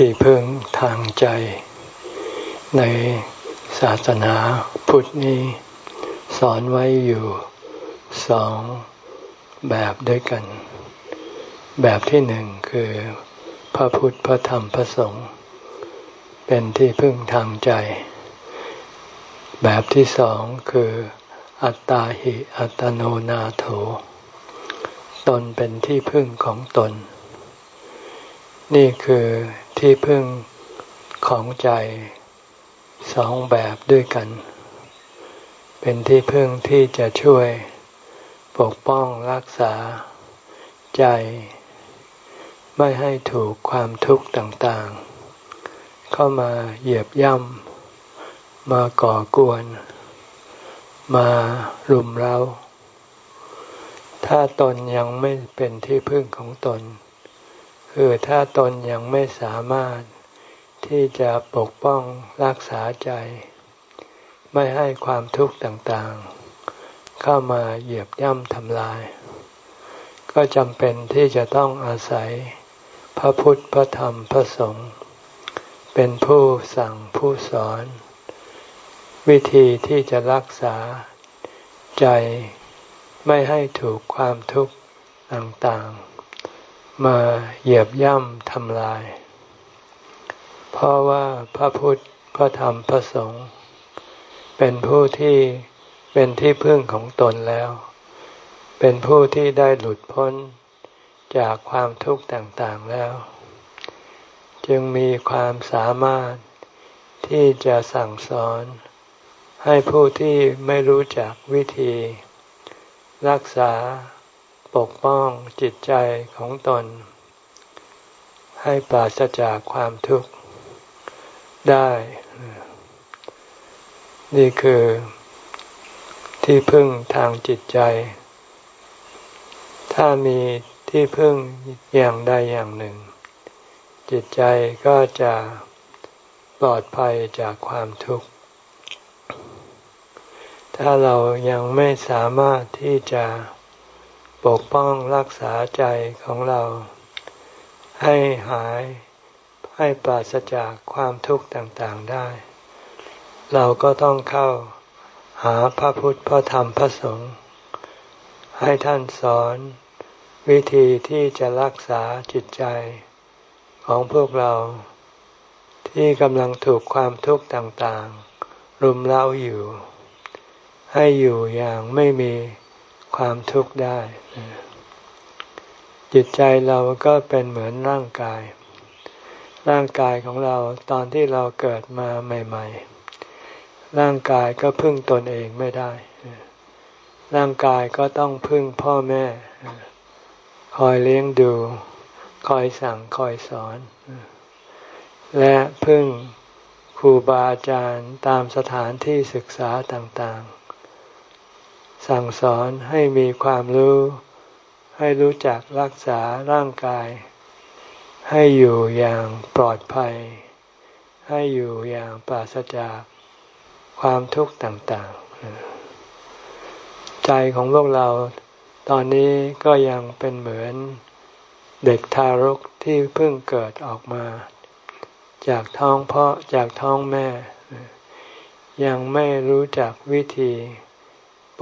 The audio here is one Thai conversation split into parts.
ที่พึ่งทางใจ ในศาสนาพุทธนี้ สอนไว้อยู่สองแบบด้วยกัน แบบที่หนึ่งคือพระพุทธพระธรรมพระสงฆ์เป็นที่พึ่งทางใจ แบบที่สองคือ อัตตาหิอัตโนนาโถ ตนเป็นที่พึ่งของตน นี่คือ ที่พึ่งของใจสองแบบด้วยกัน เป็นที่พึ่งที่จะช่วยปกป้องรักษาใจ ไม่ให้ถูกความทุกข์ต่างๆ เข้ามาเหยียบย่ำมาก่อกวน มารุมเรา้าถ้าตนยังไม่เป็นที่พึ่งของตน คือถ้าตนยังไม่สามารถที่จะปกป้องรักษาใจ ไม่ให้ความทุกข์ต่างๆ เข้ามาเหยียบย่ำทำลาย ก็จำเป็นที่จะต้องอาศัย พระพุทธพระธรรมพระสงฆ์เป็นผู้สั่งผู้สอน วิธีที่จะรักษาใจไม่ให้ถูกความทุกข์ต่างๆ มาเหยียบย่ำทำลาย เพราะว่าพระพุทธพระธรรมพระสงฆ์เป็นผู้ที่เป็นที่พึ่งของตนแล้ว เป็นผู้ที่ได้หลุดพ้นจากความทุกข์ต่างๆแล้ว จึงมีความสามารถที่จะสั่งสอน ให้ผู้ที่ไม่รู้จักวิธี รักษา ปกป้องจิตใจของตน ให้ปราศจากความทุกข์ได้ นี่คือที่พึ่งทางจิตใจ ถ้ามีที่พึ่งอย่างใดอย่างหนึ่ง จิตใจก็จะปลอดภัยจากความทุกข์ ถ้าเรายังไม่สามารถที่จะ ปกป้องรักษาใจของเรา ให้หายให้ปราศจากความทุกข์ต่างๆได้ เราก็ต้องเข้าหาพระพุทธพระธรรมพระสงฆ์ให้ท่านสอนวิธีที่จะรักษาจิตใจของพวกเรา ที่กำลังถูกความทุกข์ต่างๆ รุมเร้าอยู่ ให้อยู่อย่างไม่มี ความทุกข์ได้ จิตใจเราก็เป็นเหมือนร่างกาย ร่างกายของเราตอนที่เราเกิดมาใหม่ ๆ ร่างกายก็พึ่งตนเองไม่ได้ ร่างกายก็ต้องพึ่งพ่อแม่ คอยเลี้ยงดู คอยสั่งคอยสอน และพึ่งครูบาอาจารย์ตามสถานที่ศึกษาต่างๆ สั่งสอนให้มีความรู้ ให้รู้จักรักษาร่างกาย ให้อยู่อย่างปลอดภัย ให้อยู่อย่างปราศจากความทุกข์ต่างๆ ใจของพวกเราตอนนี้ก็ยังเป็นเหมือนเด็กทารกที่เพิ่งเกิดออกมา จากท้องพ่อจากท้องแม่ ยังไม่รู้จักวิธี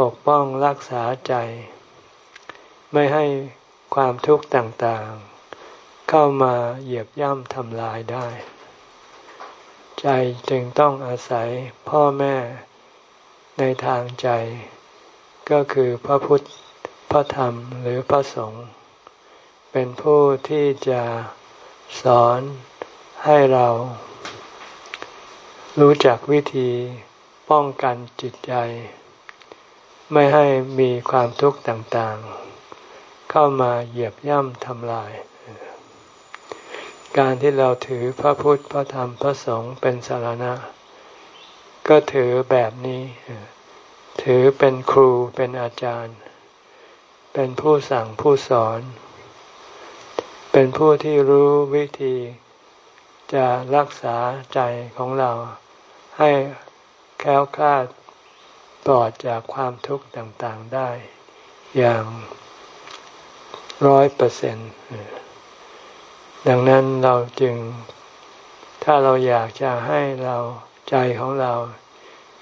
ปกป้องรักษาใจ ไม่ให้ความทุกข์ต่างๆ เข้ามาเหยียบย่ำทำลายได้ ใจจึงต้องอาศัยพ่อแม่ในทางใจ ก็คือพระพุทธพระธรรมหรือพระสงฆ์เป็นผู้ที่จะสอนให้เรารู้จักวิธีป้องกันจิตใจ ไม่ให้มีความทุกข์ต่างๆ เข้ามาเหยียบย่ำทำลาย การที่เราถือพระพุทธพระธรรมพระสงฆ์เป็นสารณะ ก็ถือแบบนี้ ถือเป็นครูเป็นอาจารย์ เป็นผู้สั่งผู้สอน เป็นผู้ที่รู้วิธีจะรักษาใจของเราให้แค้วคลาด ปลอดจากความทุกข์ต่างๆได้ อย่างร้อยเปอร์เซ็นต์ดังนั้นเราจึง ถ้าเราอยากจะให้เราใจของเรา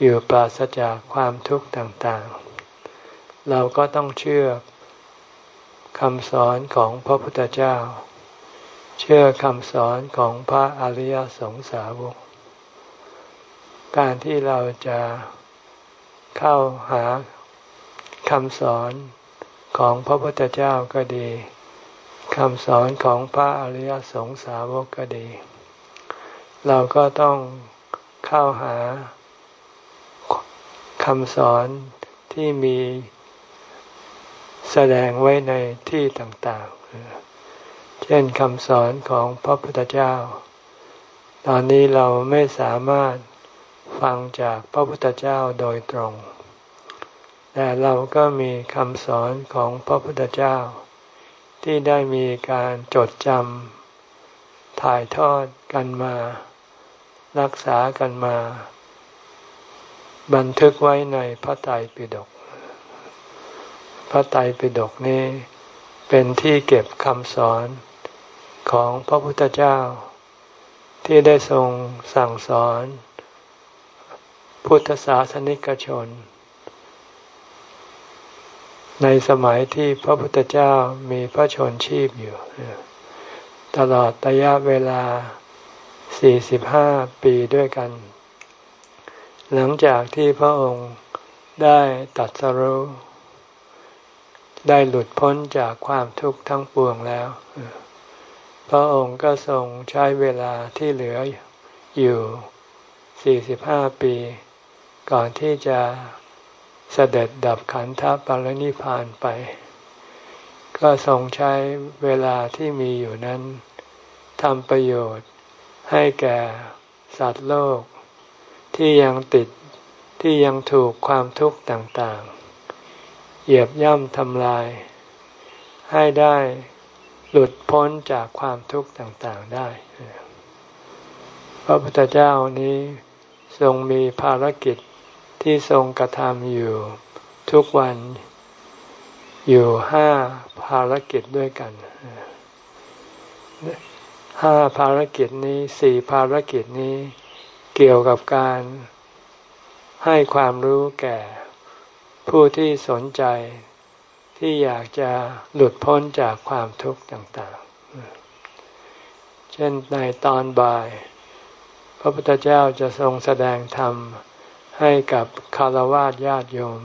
อยู่ปราศจากความทุกข์ต่างๆ เราก็ต้องเชื่อคำสอนของพระพุทธเจ้า เชื่อคำสอนของพระอริยสงสาวก การที่เราจะ เข้าหาคำสอนของพระพุทธเจ้าก็ดีคำสอนของพระอริยสงสาวกก็ดี เราก็ต้องเข้าหาคำสอนที่มีแสดงไว้ในที่ต่างๆ เช่นคำสอนของพระพุทธเจ้า ตอนนี้เราไม่สามารถ ฟังจากพระพุทธเจ้าโดยตรง แต่เราก็มีคำสอนของพระพุทธเจ้า ที่ได้มีการจดจำถ่ายทอดกันมา รักษากันมา บันทึกไว้ในพระไตรปิฎกพระไตรปิฎกนี้เป็นที่เก็บคำสอนของพระพุทธเจ้า ที่ได้ทรงสั่งสอน พุทธศาสนิกชน ในสมัยที่พระพุทธเจ้ามีพระชนชีพอยู่ ตลอดระยะเวลา 45 ปีด้วยกัน หลังจากที่พระองค์ได้ตัดสรู้ได้หลุดพ้นจากความทุกข์ทั้งปวงแล้ว พระองค์ก็ทรงใช้เวลาที่เหลืออยู่ 45 ปี ก่อนที่จะเสด็จดับขันธปรินิพานไป ก็ทรงใช้เวลาที่มีอยู่นั้นทำประโยชน์ให้แก่สัตว์โลก ที่ยังติดที่ยังถูกความทุกข์ต่างๆ เหยียบย่ำทำลาย ให้ได้หลุดพ้นจากความทุกข์ต่างๆได้ พระพุทธเจ้านี้ทรงมีภารกิจ ที่ทรงกระทำอยู่ทุกวันอยู่ห้าภารกิจด้วยกันห้าภารกิจนี้สี่ภารกิจนี้เกี่ยวกับการให้ความรู้แก่ผู้ที่สนใจที่อยากจะหลุดพ้นจากความทุกข์ต่างๆ เช่นในตอนบ่าย พระพุทธเจ้าจะทรงแสดงธรรม ให้กับคารวะญาติโยม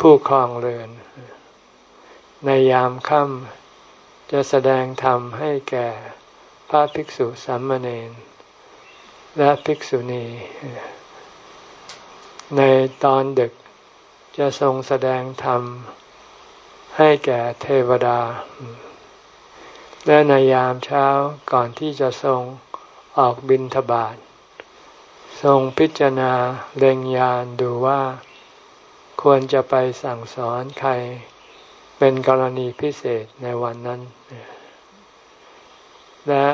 ผู้ครองเรือน ในยามค่ำจะแสดงธรรมให้แก่พระภิกษุสามเณรและภิกษุณี ในตอนดึกจะทรงแสดงธรรม ให้แก่เทวดา และในยามเช้าก่อนที่จะทรงออกบินทบาท ทรงพิจารณาเล็งยานดูว่า ควรจะไปสั่งสอนใคร เป็นกรณีพิเศษในวันนั้น และ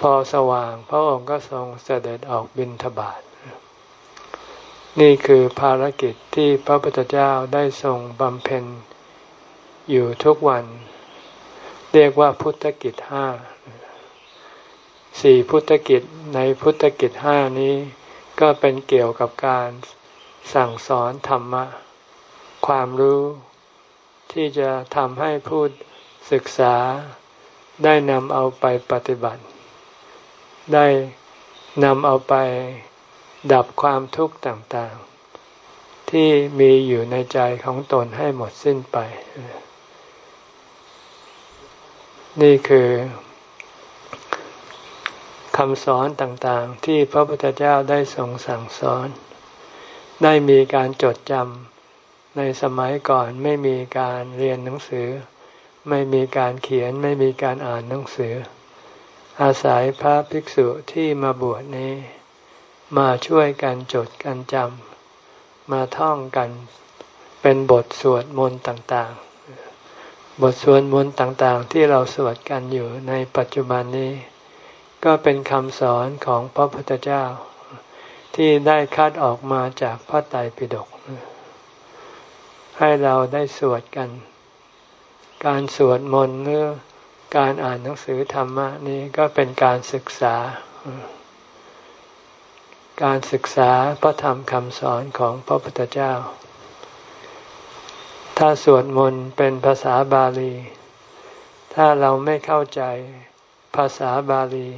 พอสว่างพระองค์ก็ทรงเสด็จออกบินทบาทนี่คือภารกิจที่พระพุทธเจ้าได้ทรงบำเพ็ญอยู่ทุกวัน เรียกว่าพุทธกิจห้า สี่พุทธกิจในพุทธกิจห้านี้ ก็เป็นเกี่ยวกับการสั่งสอนธรรมะ ความรู้ที่จะทำให้ผู้ศึกษาได้นำเอาไปปฏิบัติ ได้นำเอาไปดับความทุกข์ต่างๆ ที่มีอยู่ในใจของตนให้หมดสิ้นไป นี่คือ คำสอนต่างๆ ที่พระพุทธเจ้าได้ทรงสั่งสอน ได้มีการจดจำในสมัยก่อนไม่มีการเรียนหนังสือ ไม่มีการเขียนไม่มีการอ่านหนังสือ อาศัยพระภิกษุที่มาบวชนี้ มาช่วยกันจดกันจำมาท่องกันเป็นบทสวดมนต์ต่างๆ บทสวดมนต์ต่างๆ ที่เราสวดกันอยู่ในปัจจุบันนี้ ก็เป็นคำสอนของพระพุทธเจ้า ที่ได้คัดออกมาจากพระไตรปิฎกให้เราได้สวดกัน การสวดมนต์หรือการอ่านหนังสือธรรมะนี้ก็เป็นการศึกษา การศึกษาพระธรรมคำสอนของพระพุทธเจ้า ถ้าสวดมนต์เป็นภาษาบาลี ถ้าเราไม่เข้าใจาษาบาลี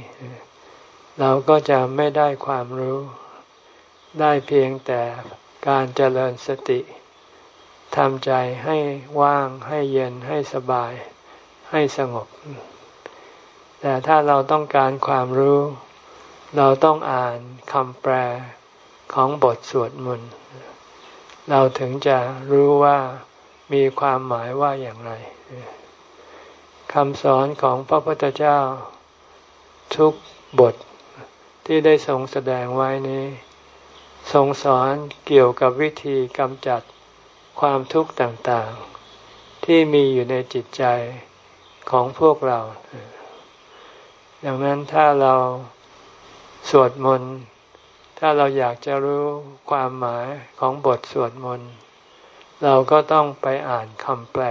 เราก็จะไม่ได้ความรู้ ได้เพียงแต่การเจริญสติทำใจให้ว่างให้เย็นให้สบาย ให้สงบ แต่ถ้าเราต้องการความรู้ เราต้องอ่านคำแปลของบทสวดมนต์เราถึงจะรู้ว่ามีความหมายว่าอย่างไร คำสอนของพระพุทธเจ้า ทุกบทที่ได้ทรงแสดงไว้นี้ ทรงสอนเกี่ยวกับวิธีกำจัดความทุกข์ต่างๆ ที่มีอยู่ในจิตใจของพวกเรา ดังนั้นถ้าเราสวดมนต์ ถ้าเราอยากจะรู้ความหมายของบทสวดมนต์ เราก็ต้องไปอ่านคำแปล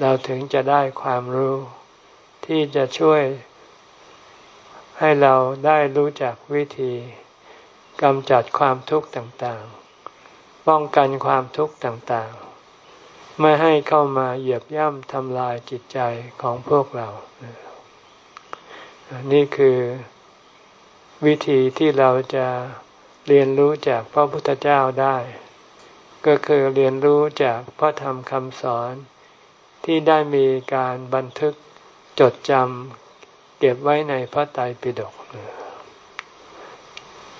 เราถึงจะได้ความรู้ ที่จะช่วยให้เราได้รู้จักวิธีกำจัดความทุกข์ต่างๆ ป้องกันความทุกข์ต่างๆ ไม่ให้เข้ามาเหยียบย่ำทำลายจิตใจของพวกเรา นี่คือวิธีที่เราจะเรียนรู้จากพระพุทธเจ้าได้ ก็คือเรียนรู้จากพระธรรมคำสอน ที่ได้มีการบันทึกจดจำเก็บไว้ในพระไตรปิฎก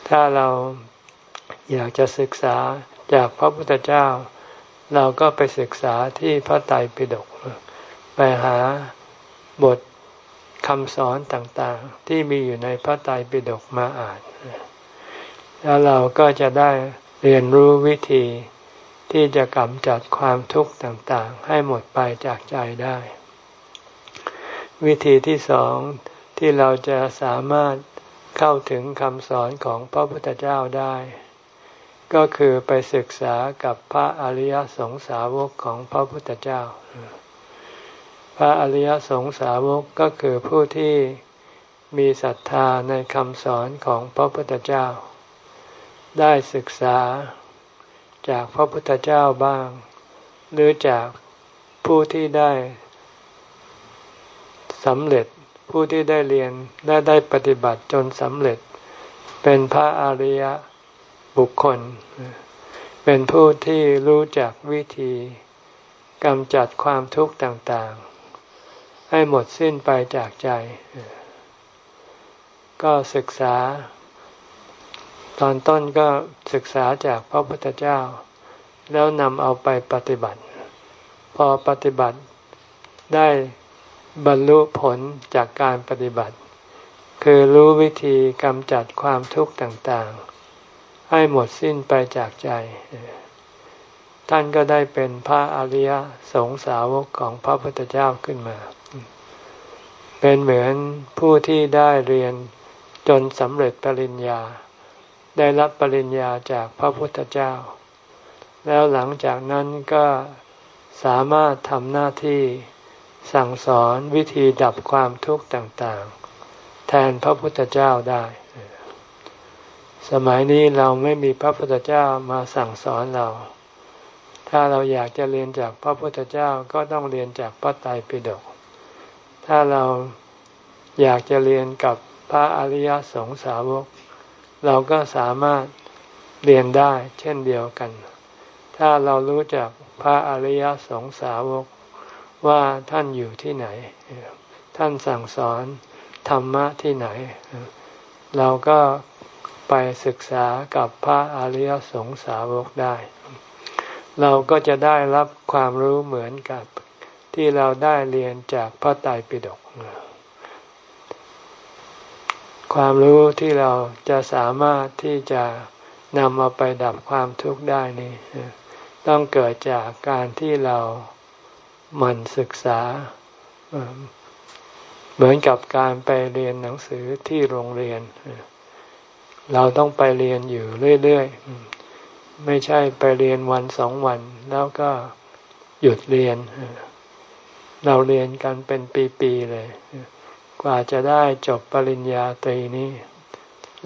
ถ้าเราอยากจะศึกษาจากพระพุทธเจ้า เราก็ไปศึกษาที่พระไตรปิฎกไปหาบทคำสอนต่างๆ ที่มีอยู่ในพระไตรปิฎกมาอ่าน แล้วเราก็จะได้เรียนรู้วิธี ที่จะกำจัดความทุกข์ต่างๆ ให้หมดไปจากใจได้ วิธีที่สองที่เราจะสามารถเข้าถึงคำสอนของพระพุทธเจ้าได้ ก็คือไปศึกษากับพระอริยสงสาวกของพระพุทธเจ้า พระอริยสงสาวกก็คือผู้ที่มีศรัทธาในคำสอนของพระพุทธเจ้า ได้ศึกษา จากพระพุทธเจ้าบ้าง หรือจากผู้ที่ได้สำเร็จผู้ที่ได้เรียนและได้ปฏิบัติจนสำเร็จ เป็นพระอริยบุคคล เป็นผู้ที่รู้จักวิธีกำจัดความทุกข์ต่างๆ ให้หมดสิ้นไปจากใจ ก็ศึกษา ตอนต้นก็ศึกษาจากพระพุทธเจ้า แล้วนำเอาไปปฏิบัติ พอปฏิบัติได้บรรลุผลจากการปฏิบัติ คือรู้วิธีกำจัดความทุกข์ต่างๆ ให้หมดสิ้นไปจากใจ ท่านก็ได้เป็นพระอริยสงสาวกของพระพุทธเจ้าขึ้นมา เป็นเหมือนผู้ที่ได้เรียนจนสำเร็จปริญญา ได้รับปริญญาจากพระพุทธเจ้า แล้วหลังจากนั้นก็สามารถทำหน้าที่สั่งสอนวิธีดับความทุกข์ต่างๆ แทนพระพุทธเจ้าได้ สมัยนี้เราไม่มีพระพุทธเจ้ามาสั่งสอนเรา ถ้าเราอยากจะเรียนจากพระพุทธเจ้าก็ต้องเรียนจากพระไตรปิฎก ถ้าเราอยากจะเรียนกับพระอริยสงสาวก เราก็สามารถเรียนได้เช่นเดียวกัน ถ้าเรารู้จักพระอริยสงสาวกว่าท่านอยู่ที่ไหน ท่านสั่งสอนธรรมะที่ไหน เราก็ไปศึกษากับพระอริยสงสาวกได้ เราก็จะได้รับความรู้เหมือนกับที่เราได้เรียนจากพระไตรปิฎก ความรู้ที่เราจะสามารถที่จะนำมาไปดับความทุกข์ได้นี่ต้องเกิดจากการที่เราหมั่นศึกษา เหมือนกับการไปเรียนหนังสือที่โรงเรียน เราต้องไปเรียนอยู่เรื่อยๆ ไม่ใช่ไปเรียนวันสองวัน แล้วก็หยุดเรียน เราเรียนกันเป็นปีๆเลย กว่าจะได้จบปริญญาตรีนี้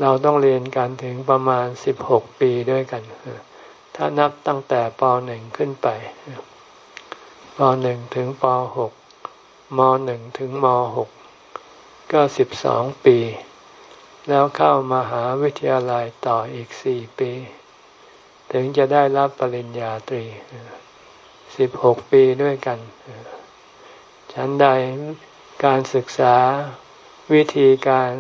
เราต้องเรียนกันถึงประมาณสิบหกปีด้วยกัน ถ้านับตั้งแต่ปหนึ่งขึ้นไปปหนึ่งถึงปหกมหนึ่งถึงมหกก็สิบสองปี แล้วเข้ามาหาวิทยาลัยต่ออีกสี่ปี ถึงจะได้รับปริญญาตรีสิบหกปีด้วยกัน ฉันใด การศึกษาวิธีการ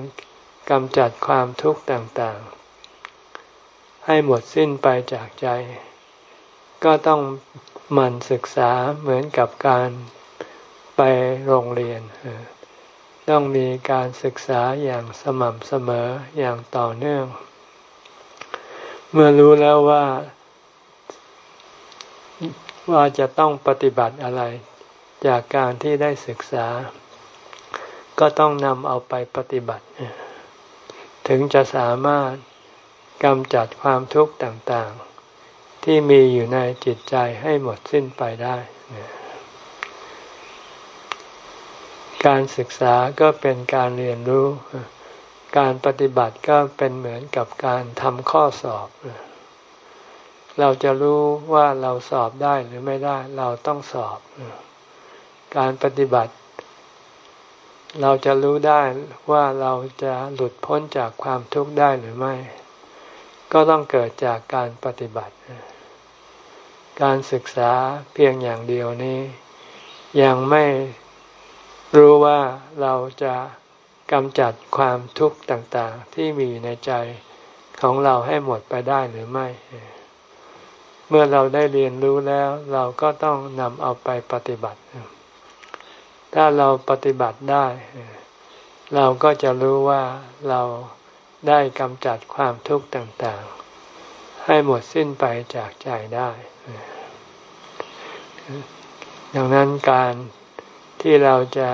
กำจัดความทุกข์ต่างๆ ให้หมดสิ้นไปจากใจ ก็ต้องหมั่นศึกษาเหมือนกับการไปโรงเรียน ต้องมีการศึกษาอย่างสม่ำเสมออย่างต่อเนื่อง เมื่อรู้แล้วว่าว่าจะต้องปฏิบัติอะไรจากการที่ได้ศึกษา ก็ต้องนำเอาไปปฏิบัติ ถึงจะสามารถกำจัดความทุกข์ต่างๆ ที่มีอยู่ในจิตใจให้หมดสิ้นไปได้ การศึกษาก็เป็นการเรียนรู้ การปฏิบัติก็เป็นเหมือนกับการทำข้อสอบ เราจะรู้ว่าเราสอบได้หรือไม่ได้ เราต้องสอบ การปฏิบัติ เราจะรู้ได้ว่าเราจะหลุดพ้นจากความทุกข์ได้หรือไม่ ก็ต้องเกิดจากการปฏิบัติ การศึกษาเพียงอย่างเดียวนี้ ยังไม่รู้ว่าเราจะกำจัดความทุกข์ต่างๆ ที่มีในใจของเราให้หมดไปได้หรือไม่ เมื่อเราได้เรียนรู้แล้ว เราก็ต้องนำเอาไปปฏิบัติ ถ้าเราปฏิบัติได้ เราก็จะรู้ว่าเราได้กำจัดความทุกข์ต่างๆ ให้หมดสิ้นไปจากใจได้ดังนั้นการที่เราจะ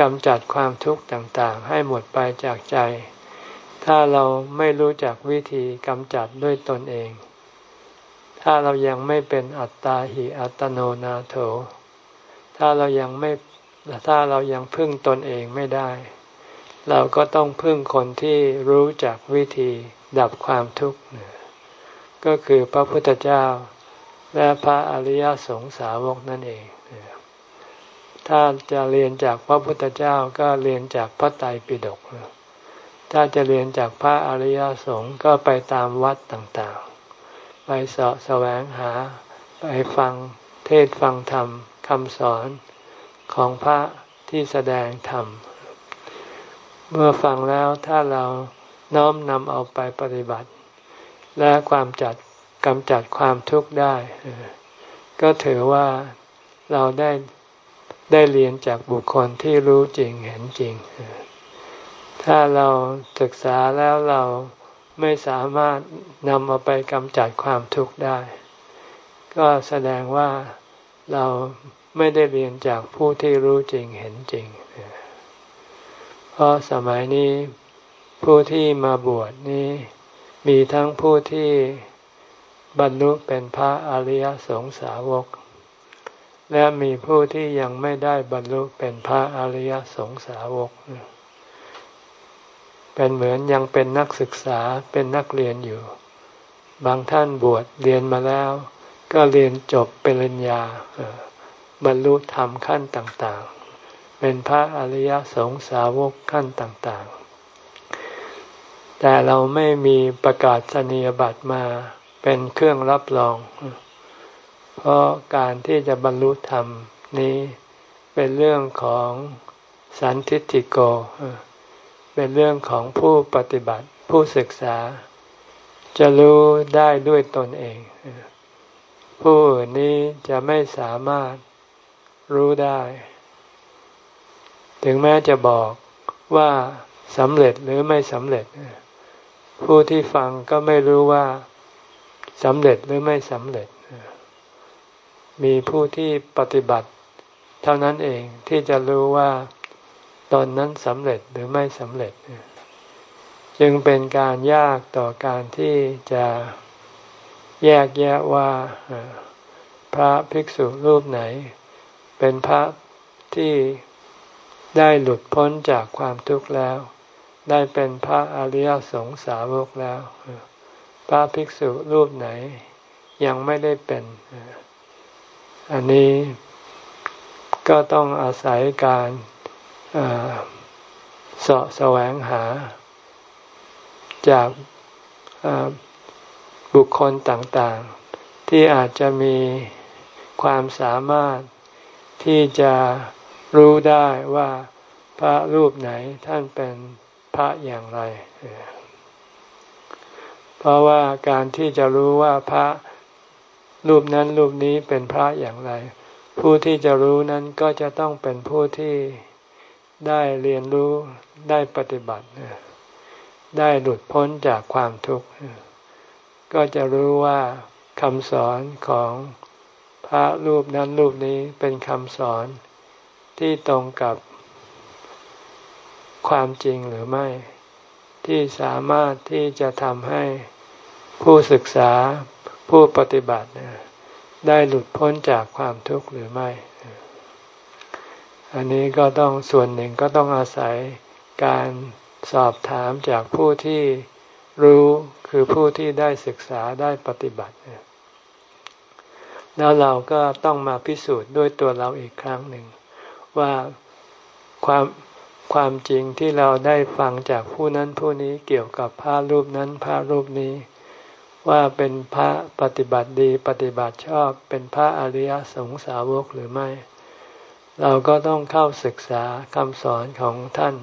กำจัดความทุกข์ต่างๆ ให้หมดไปจากใจ ถ้าเราไม่รู้จักวิธีกำจัดด้วยตนเอง ถ้าเรายังไม่เป็นอัตตาหิอัตโนนาโถ ถ้าเรายังไม่ แต่ถ้าเรายังพึ่งตนเองไม่ได้ เราก็ต้องพึ่งคนที่รู้จักวิธีดับความทุกข์ก็คือพระพุทธเจ้า และพระอริยสงสาวกนั่นเองถ้าจะเรียนจากพระพุทธเจ้าก็เรียนจากพระไตรปิฎกถ้าจะเรียนจากพระอริยสงฆ์ก็ไปตามวัดต่างๆ ไปสาะแสวงหา ไปฟังเทศฟังธรรมคำสอน ของพระที่แสดงธรรม เมื่อฟังแล้วถ้าเราน้อมนำเอาไปปฏิบัติ และความจัดกำจัดความทุกข์ได้ ก็ถือว่าเราได้ได้เรียนจากบุคคลที่รู้จริงเห็นจริง ถ้าเราศึกษาแล้วเราไม่สามารถนำเอาไปกำจัดความทุกข์ได้ ก็แสดงว่าเรา ไม่ได้เรียนจากผู้ที่รู้จริงเห็นจริง เพราะสมัยนี้ผู้ที่มาบวชนี้ มีทั้งผู้ที่บรรลุเป็นพระอริยสงสาวก และมีผู้ที่ยังไม่ได้บรรลุเป็นพระอริยสงสาวก เป็นเหมือนยังเป็นนักศึกษาเป็นนักเรียนอยู่ บางท่านบวชเรียนมาแล้ว ก็เรียนจบเป็นริญญา บรรลุธรรมขั้นต่างๆ เป็นพระอริยสงสาวกขั้นต่างๆ แต่เราไม่มีประกาศนียบัตรมาเป็นเครื่องรับรอง เพราะการที่จะบรรลุธรรมนี้เป็นเรื่องของสันทิติโก เป็นเรื่องของผู้ปฏิบัติผู้ศึกษา จะรู้ได้ด้วยตนเอง ผู้นี้จะไม่สามารถ รู้ได้ ถึงแม้จะบอกว่าสำเร็จหรือไม่สำเร็จ ผู้ที่ฟังก็ไม่รู้ว่าสำเร็จหรือไม่สำเร็จ มีผู้ที่ปฏิบัติ เท่านั้นเองที่จะรู้ว่าตอนนั้นสำเร็จหรือไม่สำเร็จ จึงเป็นการยากต่อการที่จะแยกแยะว่าพระภิกษุรูปไหน เป็นพระที่ได้หลุดพ้นจากความทุกข์แล้ว ได้เป็นพระอริยสงสาวกแล้ว พระภิกษุรูปไหนยังไม่ได้เป็น อันนี้ก็ต้องอาศัยการเสาะแสวงหา จากบุคคลต่างๆ ที่อาจจะมีความสามารถ ที่จะรู้ได้ว่าพระรูปไหนท่านเป็นพระอย่างไร เพราะว่าการที่จะรู้ว่าพระรูปนั้นรูปนี้เป็นพระอย่างไร ผู้ที่จะรู้นั้นก็จะต้องเป็นผู้ที่ได้เรียนรู้ได้ปฏิบัติ ได้หลุดพ้นจากความทุกข์ ก็จะรู้ว่าคำสอนของ พระรูปนั้นรูปนี้เป็นคำสอนที่ตรงกับความจริงหรือไม่ ที่สามารถที่จะทำให้ผู้ศึกษาผู้ปฏิบัติได้หลุดพ้นจากความทุกข์หรือไม่ อันนี้ก็ต้องส่วนหนึ่งก็ต้องอาศัยการสอบถามจากผู้ที่รู้คือผู้ที่ได้ศึกษาได้ปฏิบัติ แล้วเราก็ต้องมาพิสูจน์ด้วยตัวเราอีกครั้งหนึ่ง ว่าความความจริงที่เราได้ฟังจากผู้นั้นผู้นี้เกี่ยวกับพระรูปนั้นพระรูปนี้ ว่าเป็นพระปฏิบัติดีปฏิบัติชอบเป็นพระอริยสงสาวกหรือไม่ เราก็ต้องเข้าศึกษาคำสอนของท่าน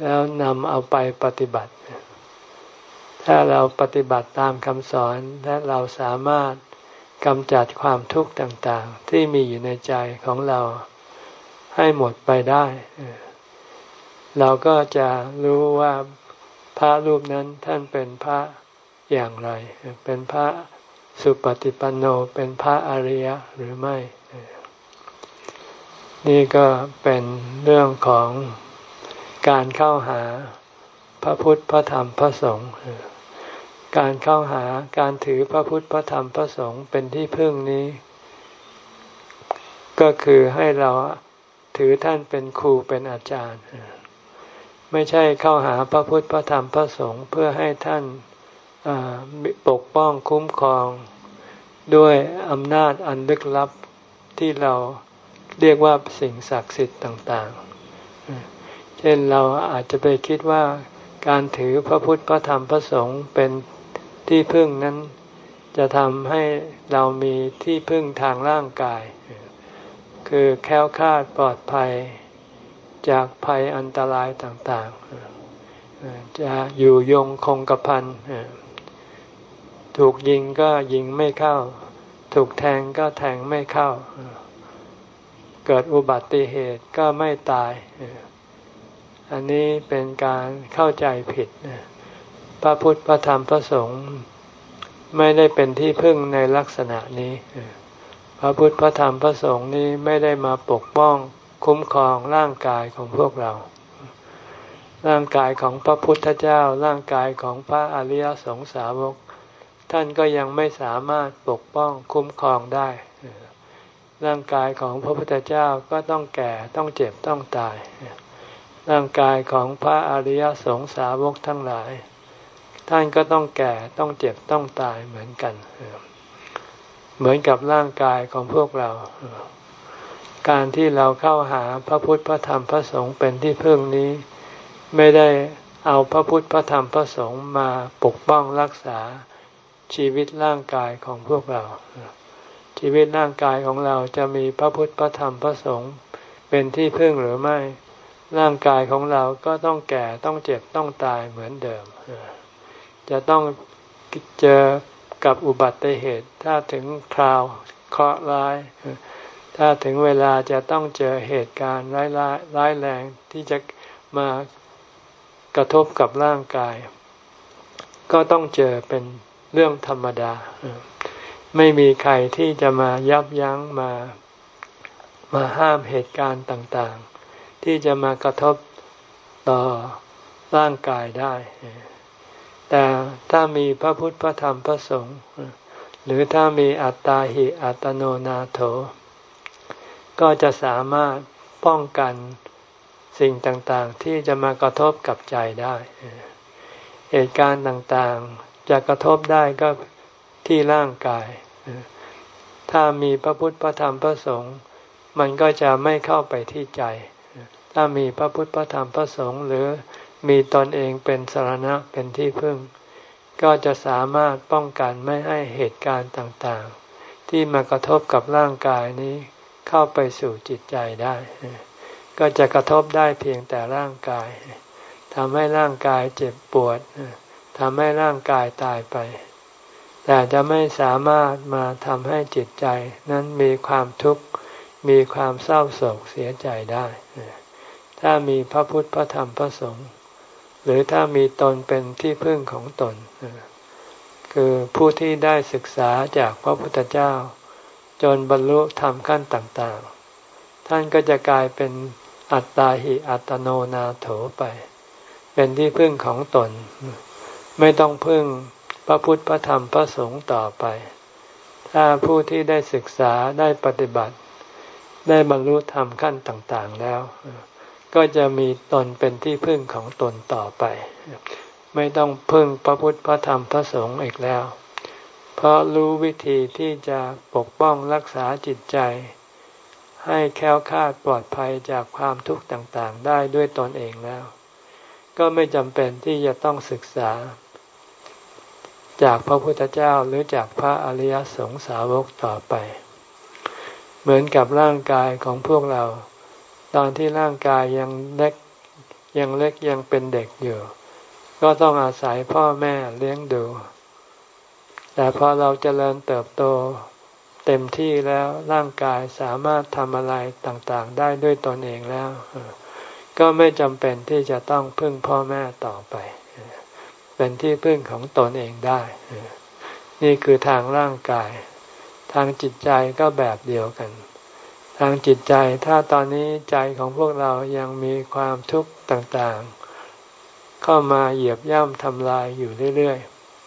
แล้วนำเอาไปปฏิบัติ ถ้าเราปฏิบัติตามคำสอนและเราสามารถ กำจัดความทุกข์ต่างๆ ที่มีอยู่ในใจของเราให้หมดไปได้ เราก็จะรู้ว่าพระรูปนั้นท่านเป็นพระอย่างไร เป็นพระสุปฏิปันโน เป็นพระอริยะหรือไม่ นี่ก็เป็นเรื่องของการเข้าหาพระพุทธ พระธรรม พระสงฆ์ การเข้าหาการถือพระพุทธพระธรรมพระสงฆ์เป็นที่พึ่งนี้ ก็คือให้เราถือท่านเป็นครูเป็นอาจารย์ ไม่ใช่เข้าหาพระพุทธพระธรรมพระสงฆ์เพื่อให้ท่านปกป้องคุ้มครองด้วยอำนาจอันลึกลับที่เราเรียกว่าสิ่งศักดิ์สิทธิ์ต่างๆ เช่นเราอาจจะไปคิดว่าการถือพระพุทธพระธรรมพระสงฆ์เป็น ที่พึ่งนั้นจะทำให้เรามีที่พึ่งทางร่างกาย คือแค้วคาดปลอดภัยจากภัยอันตรายต่างๆ จะอยู่ยงคงกระพันถูกยิงก็ยิงไม่เข้า ถูกแทงก็แทงไม่เข้า เกิดอุบัติเหตุก็ไม่ตาย อันนี้เป็นการเข้าใจผิดนะ พระพุทธพระธรรมพระสงฆ์ไม่ได้เป็นที่พึ่งในลักษณะนี้ พระพุทธพระธรรมพระสงฆ์นี้ไม่ได้มาปกป้องคุ้มครองร่างกายของพวกเรา ร่างกายของพระพุทธเจ้า ร่างกายของพระอริยสงสาวก ท่านก็ยังไม่สามารถปกป้องคุ้มครองได้ ร่างกายของพระพุทธเจ้าก็ต้องแก่ต้องเจ็บต้องตาย ร่างกายของพระอริยสงสาวกทั้งหลาย ท่านก็ต้องแก่ต้องเจ็บต้องตายเหมือนกัน เหมือนกับร่างกายของพวกเรา การที่เราเข้าหาพระพุทธพระธรรมพระสงฆ์เป็นที่พึ่งนี้ ไม่ได้เอาพระพุทธพระธรรมพระสงฆ์มาปกป้องรักษาชีวิตร่างกายของพวกเรา ชีวิตร่างกายของเราจะมีพระพุทธพระธรรมพระสงฆ์เป็นที่พึ่งหรือไม่ ร่างกายของเราก็ต้องแก่ต้องเจ็บต้องตายเหมือนเดิม จะต้องเจอกับอุบัติเหตุ ถ้าถึงคราวเคราะห์ร้าย ถ้าถึงเวลาจะต้องเจอเหตุการณ์ร้ายร้ายแรงที่จะมากระทบกับร่างกาย ก็ต้องเจอเป็นเรื่องธรรมดา ไม่มีใครที่จะมายับยั้งมามาห้ามเหตุการณ์ต่างๆ ที่จะมากระทบต่อร่างกายได้ แต่ถ้ามีพระพุทธพระธรรมพระสงฆ์หรือถ้ามีอัตตาหิอัตโนนาโถ ก็จะสามารถป้องกันสิ่งต่างๆ ที่จะมากระทบกับใจได้ เหตุการณ์ต่างๆ จะกระทบได้ก็ที่ร่างกาย ถ้ามีพระพุทธพระธรรมพระสงฆ์มันก็จะไม่เข้าไปที่ใจ ถ้ามีพระพุทธพระธรรมพระสงฆ์หรือ มีตนเองเป็นสารณะเป็นที่พึ่ง ก็จะสามารถป้องกันไม่ให้เหตุการณ์ต่างๆ ที่มากระทบกับร่างกายนี้เข้าไปสู่จิตใจได้ ก็จะกระทบได้เพียงแต่ร่างกายทำให้ร่างกายเจ็บปวดทำให้ร่างกายตายไป แต่จะไม่สามารถมาทำให้จิตใจนั้นมีความทุกข์มีความเศร้าโศกเสียใจได้ ถ้ามีพระพุทธพระธรรมพระสงฆ์ หรือถ้ามีตนเป็นที่พึ่งของตน คือผู้ที่ได้ศึกษาจากพระพุทธเจ้า จนบรรลุธรรมขั้นต่างๆ ท่านก็จะกลายเป็นอัตตาหิอัตโนนาโถไป เป็นที่พึ่งของตน ไม่ต้องพึ่งพระพุทธพระธรรมพระสงฆ์ต่อไป ถ้าผู้ที่ได้ศึกษาได้ปฏิบัติ ได้บรรลุธรรมขั้นต่างๆแล้ว ก็จะมีตนเป็นที่พึ่งของตนต่อไป ไม่ต้องพึ่งพระพุทธพระธรรมพระสงฆ์อีกแล้ว เพราะรู้วิธีที่จะปกป้องรักษาจิตใจ ให้แค้วคาดปลอดภัยจากความทุกข์ต่างๆ ได้ด้วยตนเองแล้ว ก็ไม่จำเป็นที่จะต้องศึกษา จากพระพุทธเจ้าหรือจากพระอริยสงสาวกต่อไป เหมือนกับร่างกายของพวกเรา ตอนที่ร่างกายยังเล็กยังเล็กยังเป็นเด็กอยู่ ก็ต้องอาศัยพ่อแม่เลี้ยงดู แต่พอเราจเจริญเติบโต เต็มที่แล้วร่างกายสามารถทำอะไรต่างๆ ได้ด้วยตนเองแล้ว ก็ไม่จำเป็นที่จะต้องพึ่งพ่อแม่ต่อไป เป็นที่พึ่งของตนเองได้ นี่คือทางร่างกาย ทางจิตใจก็แบบเดียวกัน ทางจิตใจถ้าตอนนี้ใจของพวกเรายังมีความทุกข์ต่างๆ เข้ามาเหยียบย่ำทำลายอยู่เรื่อย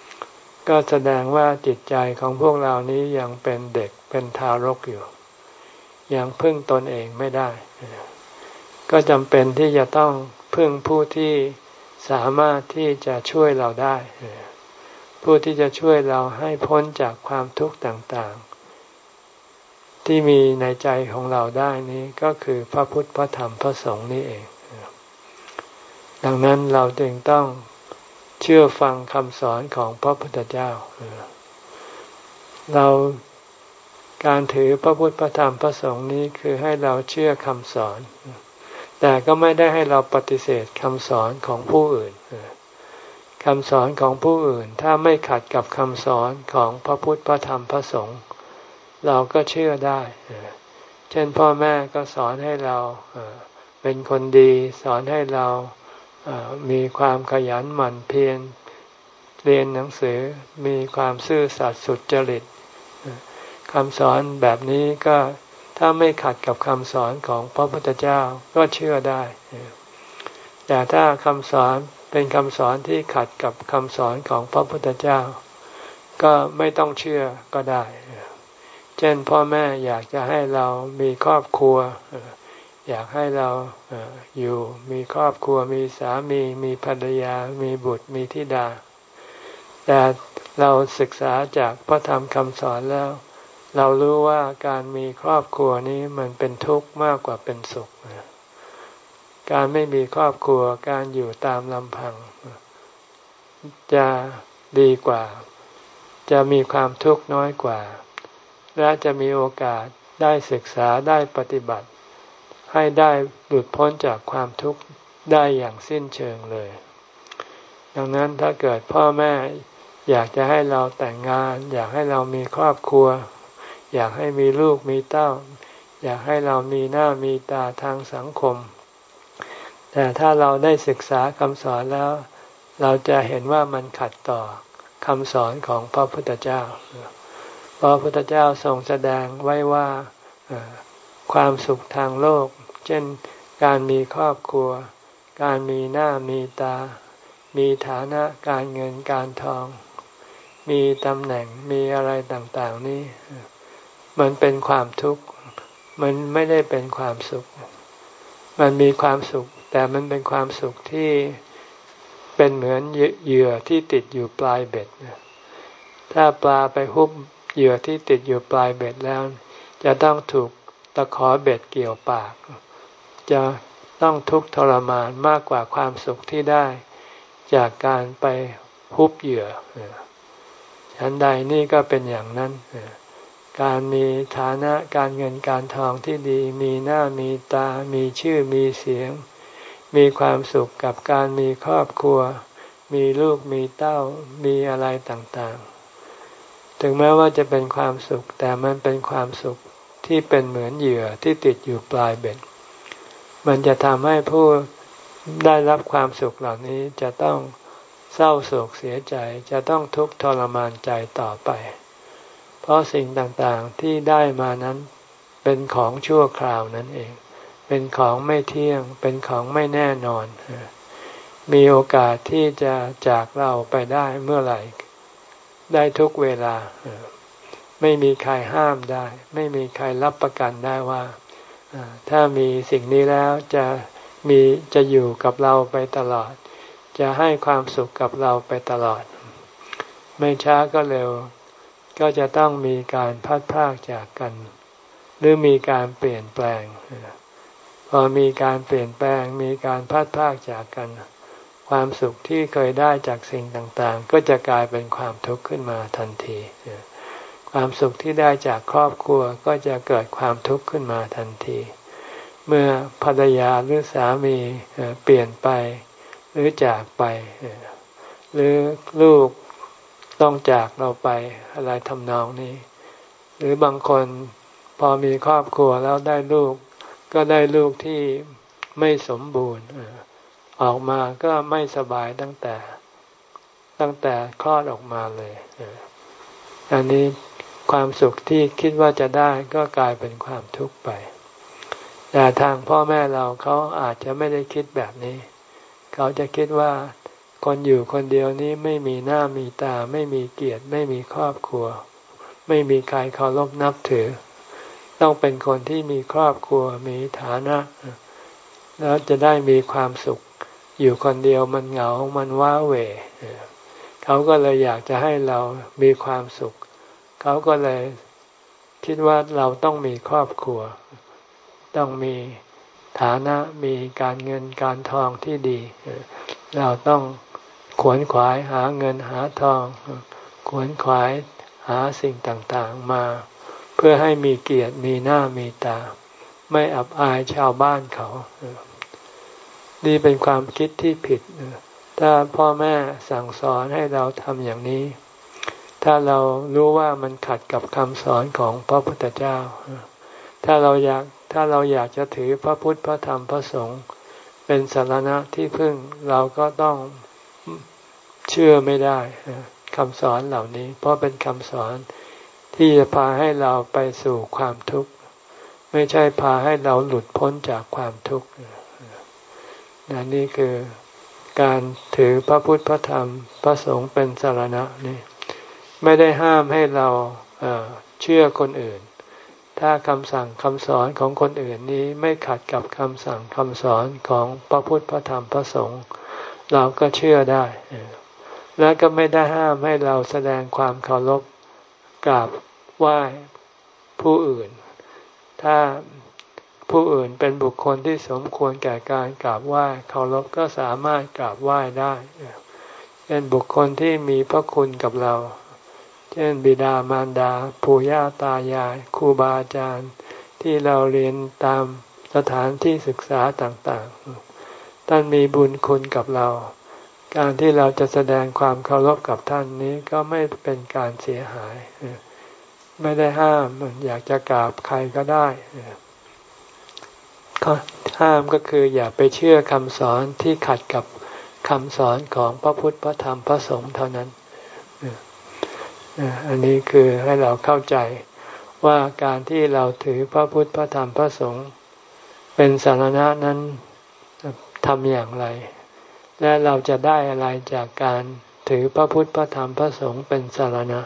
ๆ ก็แสดงว่าจิตใจของพวกเรานี้ยังเป็นเด็กเป็นทารกอยู่ ยังพึ่งตนเองไม่ได้ ก็จำเป็นที่จะต้องพึ่งผู้ที่สามารถที่จะช่วยเราได้ ผู้ที่จะช่วยเราให้พ้นจากความทุกข์ต่างๆ ที่มีในใจของเราได้นี้ก็คือพระพุทธพระธรรมพระสงฆ์นี่เอง ดังนั้นเราจึงต้องเชื่อฟังคำสอนของพระพุทธเจ้า เราการถือพระพุทธพระธรรมพระสงฆ์นี้คือให้เราเชื่อคำสอน แต่ก็ไม่ได้ให้เราปฏิเสธคำสอนของผู้อื่นคำสอนของผู้อื่นถ้าไม่ขัดกับคำสอนของพระพุทธพระธรรมพระสงฆ์ เราก็เชื่อได้ เช่นพ่อแม่ก็สอนให้เราเป็นคนดีสอนให้เรามีความขยันหมั่นเพียรเรียนหนังสือมีความซื่อสัตย์สุจริตคำสอนแบบนี้ก็ถ้าไม่ขัดกับคำสอนของพระพุทธเจ้าก็เชื่อได้ แต่ถ้าคำสอนเป็นคำสอนที่ขัดกับคำสอนของพระพุทธเจ้า ก็ไม่ต้องเชื่อก็ได้ ช่นพ่อแม่อยากจะให้เรามีครอบครัว อยากให้เราอยู่มีครอบครัวมีสามีมีภรรยา มีบุตรมีธิดา แต่เราศึกษาจากพระธรรมคำสอนแล้ว เรารู้ว่าการมีครอบครัวนี้มันเป็นทุกข์มากกว่าเป็นสุข การไม่มีครอบครัวการอยู่ตามลำพัง จะดีกว่า จะมีความทุกข์น้อยกว่า และจะมีโอกาสได้ศึกษาได้ปฏิบัติ ให้ได้หลุดพ้นจากความทุกข์ได้อย่างสิ้นเชิงเลย ดังนั้นถ้าเกิดพ่อแม่อยากจะให้เราแต่งงาน อยากให้เรามีครอบครัว อยากให้มีลูกมีเต้า อยากให้เรามีหน้ามีตาทางสังคม แต่ถ้าเราได้ศึกษาคำสอนแล้ว เราจะเห็นว่ามันขัดต่อคำสอนของพระพุทธเจ้า พระพุทธเจ้าทรงแสดงไว้ว่าความสุขทางโลก เช่นการมีครอบครัว การมีหน้ามีตา มีฐานะการเงินการทอง มีตำแหน่งมีอะไรต่างๆนี้ มันเป็นความทุกข์ มันไม่ได้เป็นความสุข มันมีความสุข แต่มันเป็นความสุขที่เป็นเหมือนเหยื่อที่ติดอยู่ปลายเบ็ด ถ้าปลาไปฮุบ เหยื่อที่ติดอยู่ปลายเบ็ดแล้ว จะต้องถูกตะขอเบ็ดเกี่ยวปาก จะต้องทุกข์ทรมานมากกว่าความสุขที่ได้ จากการไปฮุบเหยื่อฉันใดนี่ก็เป็นอย่างนั้นการมีฐานะการเงินการทองที่ดี มีหน้ามีตา มีชื่อมีเสียง มีความสุขกับการมีครอบครัว มีลูกมีเต้ามีอะไรต่างๆ ถึงแม้ว่าจะเป็นความสุข แต่มันเป็นความสุขที่เป็นเหมือนเหยื่อที่ติดอยู่ปลายเบ็ด มันจะทำให้ผู้ได้รับความสุขเหล่านี้จะต้องเศร้าโศกเสียใจจะต้องทุกข์ทรมานใจต่อไป เพราะสิ่งต่างๆที่ได้มานั้นเป็นของชั่วคราวนั่นเอง เป็นของไม่เที่ยง เป็นของไม่แน่นอน มีโอกาสที่จะจากเราไปได้เมื่อไหร่ ได้ทุกเวลา ไม่มีใครห้ามได้ ไม่มีใครรับประกันได้ว่าถ้ามีสิ่งนี้แล้วจะมีจะอยู่กับเราไปตลอด จะให้ความสุขกับเราไปตลอด ไม่ช้าก็เร็ว ก็จะต้องมีการพัดพากจากกัน หรือมีการเปลี่ยนแปลงพอมีการเปลี่ยนแปลง มีการพัดพากจากกัน ความสุขที่เคยได้จากสิ่งต่างๆ ก็จะกลายเป็นความทุกข์ขึ้นมาทันที ความสุขที่ได้จากครอบครัวก็จะเกิดความทุกข์ขึ้นมาทันที เมื่อภรรยาหรือสามีเปลี่ยนไปหรือจากไป หรือลูกต้องจากเราไปอะไรทำนองนี้ หรือบางคนพอมีครอบครัวแล้วได้ลูก ก็ได้ลูกที่ไม่สมบูรณ์ ออกมาก็ไม่สบายตั้งแต่ ตั้งแต่คลอดออกมาเลยอันนี้ความสุขที่คิดว่าจะได้ก็กลายเป็นความทุกข์ไป แต่ทางพ่อแม่เราเขาอาจจะไม่ได้คิดแบบนี้ เขาจะคิดว่าคนอยู่คนเดียวนี้ไม่มีหน้ามีตา ไม่มีเกียรติ ไม่มีครอบครัว ไม่มีใครเคารพนับถือ ต้องเป็นคนที่มีครอบครัวมีฐานะ แล้วจะได้มีความสุข อยู่คนเดียวมันเหงา มันว้าเหวเขาก็เลยอยากจะให้เรามีความสุข เขาก็เลยคิดว่าเราต้องมีครอบครัว ต้องมีฐานะ มีการเงินการทองที่ดี เราต้องขวนขวายหาเงินหาทอง ขวนขวายหาสิ่งต่างๆมา เพื่อให้มีเกียรติมีหน้ามีตา ไม่อับอายชาวบ้านเขา นี่เป็นความคิดที่ผิด ถ้าพ่อแม่สั่งสอนให้เราทำอย่างนี้ ถ้าเรารู้ว่ามันขัดกับคำสอนของพระพุทธเจ้า ถ้าเราอยากถ้าเราอยากจะถือพระพุทธพระธรรมพระสงฆ์เป็นสารณะที่พึ่งเราก็ต้องเชื่อไม่ได้คำสอนเหล่านี้ เพราะเป็นคำสอนที่จะพาให้เราไปสู่ความทุกข์ ไม่ใช่พาให้เราหลุดพ้นจากความทุกข์ นนี่คือการถือพระพุทธพระธรรมพระสงฆ์เป็นสารณะนี่ไม่ได้ห้ามให้เราเชื่อคนอื่น ถ้าคำสั่งคำสอนของคนอื่นนี้ไม่ขัดกับคำสั่งคำสอนของพระพุทธพระธรรมพระสงฆ์เราก็เชื่อได้ แล้วก็ไม่ได้ห้ามให้เราแสดงความเคารพกราบไหว้ผู้อื่น ถ้า ผู้อื่นเป็นบุคคลที่สมควรแก่การกราบไหว้เคารพก็สามารถกราบไหว้ได้เป็นบุคคลที่มีพระคุณกับเรา เช่นบิดามารดาปู่ย่าตายายครูบาอาจารย์ ที่เราเรียนตามสถานที่ศึกษาต่างๆ ท่านมีบุญคุณกับเรา การที่เราจะแสดงความเคารพกับท่านนี้ก็ไม่เป็นการเสียหาย ไม่ได้ห้ามอยากจะกราบใครก็ได้ ห้ามก็คืออย่าไปเชื่อคำสอนที่ขัดกับคำสอนของพระพุทธพระธรรมพระสงฆ์เท่านั้น อันนี้คือให้เราเข้าใจว่าการที่เราถือพระพุทธพระธรรมพระสงฆ์เป็นสารณะนั้นทำอย่างไร และเราจะได้อะไรจากการถือพระพุทธพระธรรมพระสงฆ์เป็นสารณะ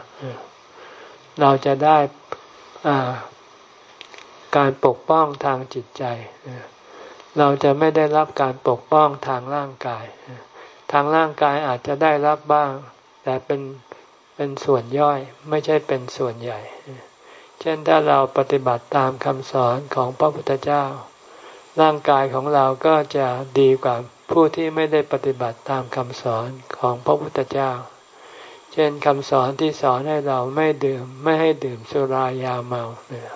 เราจะได้ การปกป้องทางจิตใจ เราจะไม่ได้รับการปกป้องทางร่างกาย ทางร่างกายอาจจะได้รับบ้าง แต่เป็นเป็นส่วนย่อยไม่ใช่เป็นส่วนใหญ่ เช่นถ้าเราปฏิบัติตามคำสอนของพระพุทธเจ้า ร่างกายของเราก็จะดีกว่าผู้ที่ไม่ได้ปฏิบัติตามคำสอนของพระพุทธเจ้า เช่นคำสอนที่สอนให้เราไม่ดื่มไม่ให้ดื่มสุรายาเมาเนี่ย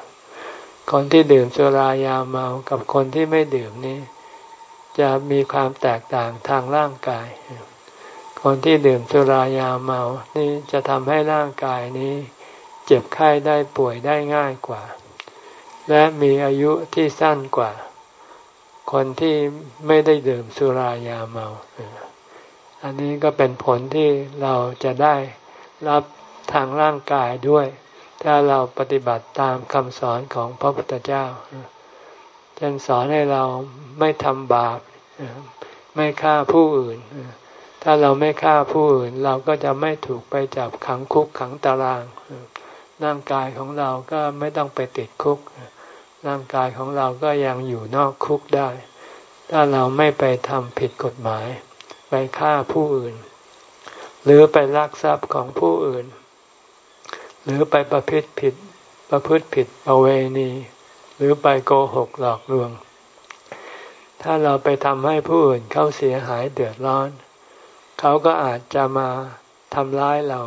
คนที่ดื่มสุรายาเมากับคนที่ไม่ดื่มนี้ จะมีความแตกต่างทางร่างกาย คนที่ดื่มสุรายาเมานี่จะทำให้ร่างกายนี้ เจ็บไข้ได้ป่วยได้ง่ายกว่า และมีอายุที่สั้นกว่า คนที่ไม่ได้ดื่มสุรายาเมา อันนี้ก็เป็นผลที่เราจะได้รับทางร่างกายด้วย ถ้าเราปฏิบัติตามคำสอนของพระพุทธเจ้าจึงสอนให้เราไม่ทำบาป ไม่ฆ่าผู้อื่น ถ้าเราไม่ฆ่าผู้อื่น เราก็จะไม่ถูกไปจับขังคุกขังตาราง ร่างกายของเราก็ไม่ต้องไปติดคุก ร่างกายของเราก็ยังอยู่นอกคุกได้ ถ้าเราไม่ไปทำผิดกฎหมาย ไปฆ่าผู้อื่น หรือไปลักทรัพย์ของผู้อื่น หรือไปประพฤติผิด ประพฤติผิดประเวณี หรือไปโกหกหลอกลวง ถ้าเราไปทำให้ผู้อื่นเขาเสียหายเดือดร้อน เขาก็อาจจะมาทำร้ายเรา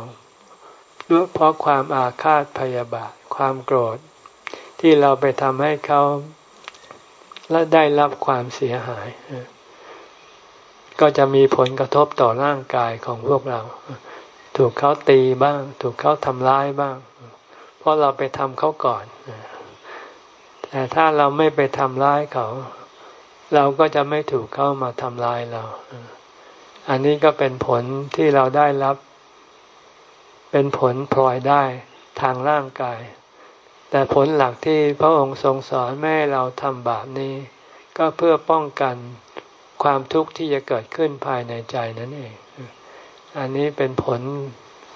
ด้วยเพราะความอาฆาตพยาบาทความโกรธ ที่เราไปทำให้เขาและได้รับความเสียหาย ก็จะมีผลกระทบต่อร่างกายของพวกเรา ถูกเขาตีบ้าง ถูกเขาทำร้ายบ้าง เพราะเราไปทำเขาก่อน แต่ถ้าเราไม่ไปทำร้ายเขา เราก็จะไม่ถูกเขามาทำร้ายเรา อันนี้ก็เป็นผลที่เราได้รับ เป็นผลพลอยได้ทางร่างกาย แต่ผลหลักที่พระองค์ทรงสอนไม่ให้เราทำบาปนี้ ก็เพื่อป้องกันความทุกข์ที่จะเกิดขึ้นภายในใจนั่นเอง อันนี้เป็นผล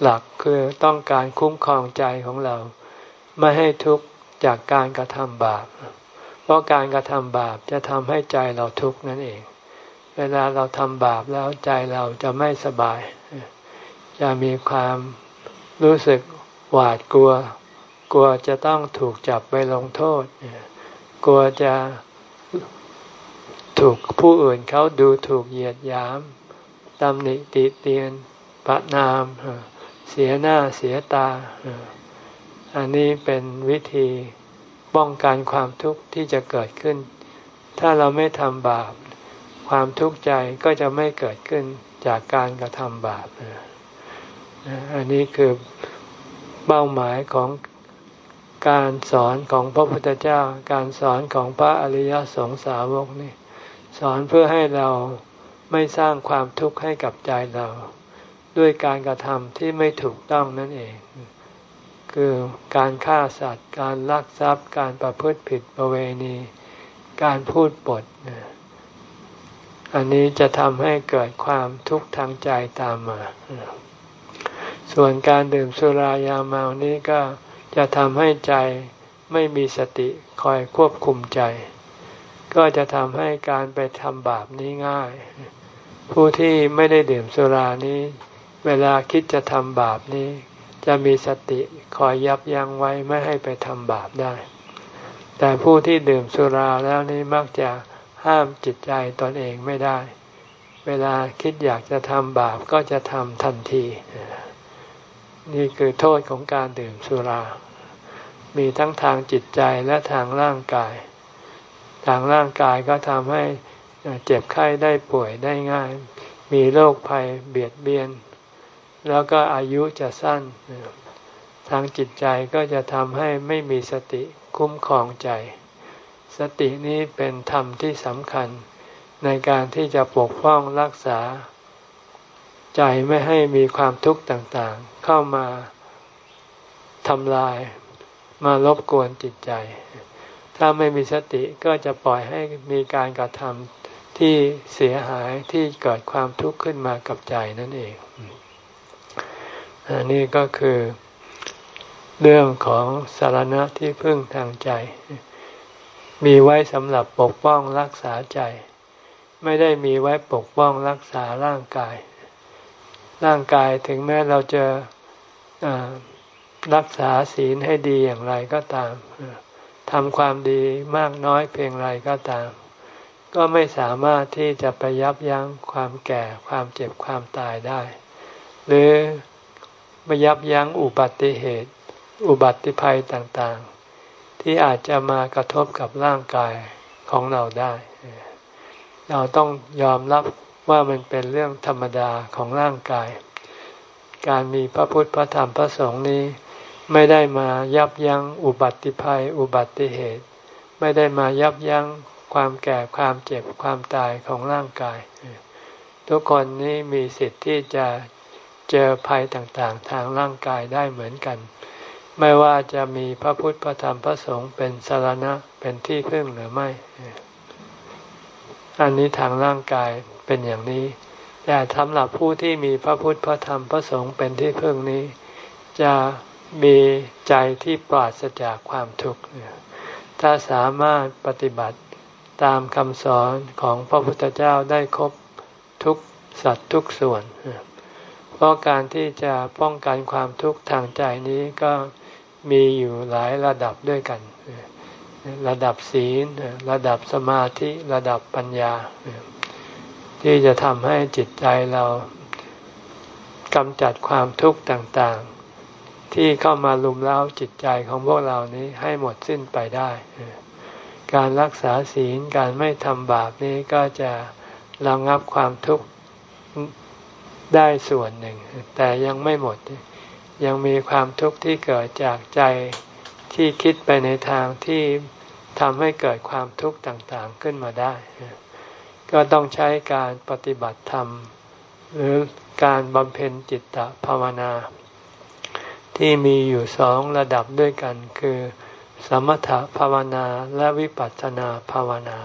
หลักคือต้องการคุ้มครองใจของเรา ไม่ให้ทุกข์จากการกระทำบาป เพราะการกระทำบาปจะทำให้ใจเราทุกข์นั่นเอง เวลาเราทำบาปแล้วใจเราจะไม่สบาย จะมีความรู้สึกหวาดกลัว กลัวจะต้องถูกจับไปลงโทษ กลัวจะถูกผู้อื่นเขาดูถูกเหยียดหยามตำหนิติเตียน ประนาม เสียหน้าเสียตา อันนี้เป็นวิธีป้องกันความทุกข์ที่จะเกิดขึ้น ถ้าเราไม่ทำบาป ความทุกข์ใจก็จะไม่เกิดขึ้นจากการกระทำบาป อันนี้คือเป้าหมายของการสอนของพระพุทธเจ้า การสอนของพระอริยสงสาวกนี่สอนเพื่อให้เราไม่สร้างความทุกข์ให้กับใจเรา ด้วยการกระทำที่ไม่ถูกต้องนั่นเอง คือการฆ่าสัตว์ การลักทรัพย์ การประพฤติผิดประเวณี การพูดปด อันนี้จะทำให้เกิดความทุกข์ทางใจตามมา ส่วนการดื่มสุรายาเมานี้ก็จะทำให้ใจไม่มีสติคอยควบคุมใจ ก็จะทำให้การไปทำบาปนี้ง่าย ผู้ที่ไม่ได้ดื่มสุรานี้ เวลาคิดจะทำบาปนี้ จะมีสติคอยยับยั้งไว้ไม่ให้ไปทำบาปได้ แต่ผู้ที่ดื่มสุราแล้วนี้มักจะห้ามจิตใจตนเองไม่ได้ เวลาคิดอยากจะทำบาปก็จะทำทันที นี่คือโทษของการดื่มสุรา มีทั้งทางจิตใจและทางร่างกาย ทางร่างกายก็ทำให้เจ็บไข้ได้ป่วยได้ง่าย มีโรคภัยเบียดเบียน แล้วก็อายุจะสั้น ทางจิตใจก็จะทำให้ไม่มีสติคุ้มครองใจ สตินี้เป็นธรรมที่สำคัญ ในการที่จะปกป้องรักษา ใจไม่ให้มีความทุกข์ต่างๆ เข้ามาทำลายมารบกวนจิตใจ ถ้าไม่มีสติก็จะปล่อยให้มีการกระทำที่เสียหายที่เกิดความทุกข์ขึ้นมากับใจนั่นเอง อันนี้ก็คือเรื่องของสารณะที่พึ่งทางใจ มีไว้สำหรับปกป้องรักษาใจ ไม่ได้มีไว้ปกป้องรักษาร่างกาย ร่างกายถึงแม้เราจะรักษาศีลให้ดีอย่างไรก็ตามทำความดีมากน้อยเพียงไรก็ตาม ก็ไม่สามารถที่จะไปยับยั้งความแก่ความเจ็บความตายได้ หรือ ยับยั้งอุบัติเหตุ อุบัติภัยต่างๆ ที่อาจจะมากระทบกับร่างกายของเราได้ เราต้องยอมรับว่ามันเป็นเรื่องธรรมดาของร่างกาย การมีพระพุทธพระธรรมพระสงฆ์นี้ ไม่ได้มายับยั้งอุบัติภัย อุบัติเหตุ ไม่ได้มายับยั้งความแก่ความเจ็บความตายของร่างกาย ทุกคนนี้มีสิทธิ์ที่จะ เจอภัยต่างๆ ทางร่างกายได้เหมือนกัน ไม่ว่าจะมีพระพุทธพระธรรมพระสงฆ์เป็นสารณะเป็นที่พึ่งหรือไม่ อันนี้ทางร่างกายเป็นอย่างนี้ แต่สำหรับผู้ที่มีพระพุทธพระธรรมพระสงฆ์เป็นที่พึ่งนี้ จะมีใจที่ปราศจากความทุกข์ถ้าสามารถปฏิบัติตามคำสอนของพระพุทธเจ้าได้ครบทุกสัตว์ทุกส่วน เพราะการที่จะป้องกันความทุกข์ทางใจนี้ก็มีอยู่หลายระดับด้วยกัน ระดับศีล ระดับสมาธิ ระดับปัญญา ที่จะทำให้จิตใจเรากำจัดความทุกข์ต่างๆ ที่เข้ามาลุมเล้าจิตใจของพวกเรานี้ให้หมดสิ้นไปได้ การรักษาศีล การไม่ทำบาปนี้ก็จะระงับความทุกข์ ได้ส่วนหนึ่ง แต่ยังไม่หมด ยังมีความทุกข์ที่เกิดจากใจที่คิดไปในทางที่ทำให้เกิดความทุกข์ต่างๆขึ้นมาได้ ก็ต้องใช้การปฏิบัติธรรม หรือการบำเพ็ญจิตตภาวนา ที่มีอยู่สองระดับด้วยกันคือ สมถภาวนาและวิปัสสนาภาวนา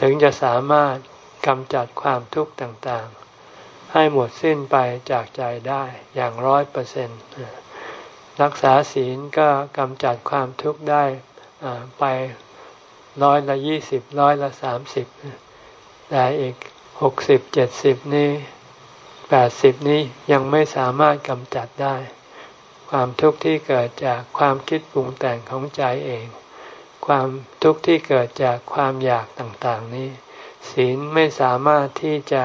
ถึงจะสามารถกำจัดความทุกข์ต่างๆ ให้หมดสิ้นไปจากใจได้อย่างร้อยเปอร์เซ็นต์รักษาศีลก็กำจัดความทุกข์ได้ไปร้อยละยี่สิบร้อยละสามสิบแต่อีกหกสิบเจ็ดสิบนี้แปดสิบนี้ยังไม่สามารถกำจัดได้ ความทุกข์ที่เกิดจากความคิดปรุงแต่งของใจเอง ความทุกข์ที่เกิดจากความอยากต่างๆนี้ ศีลไม่สามารถที่จะ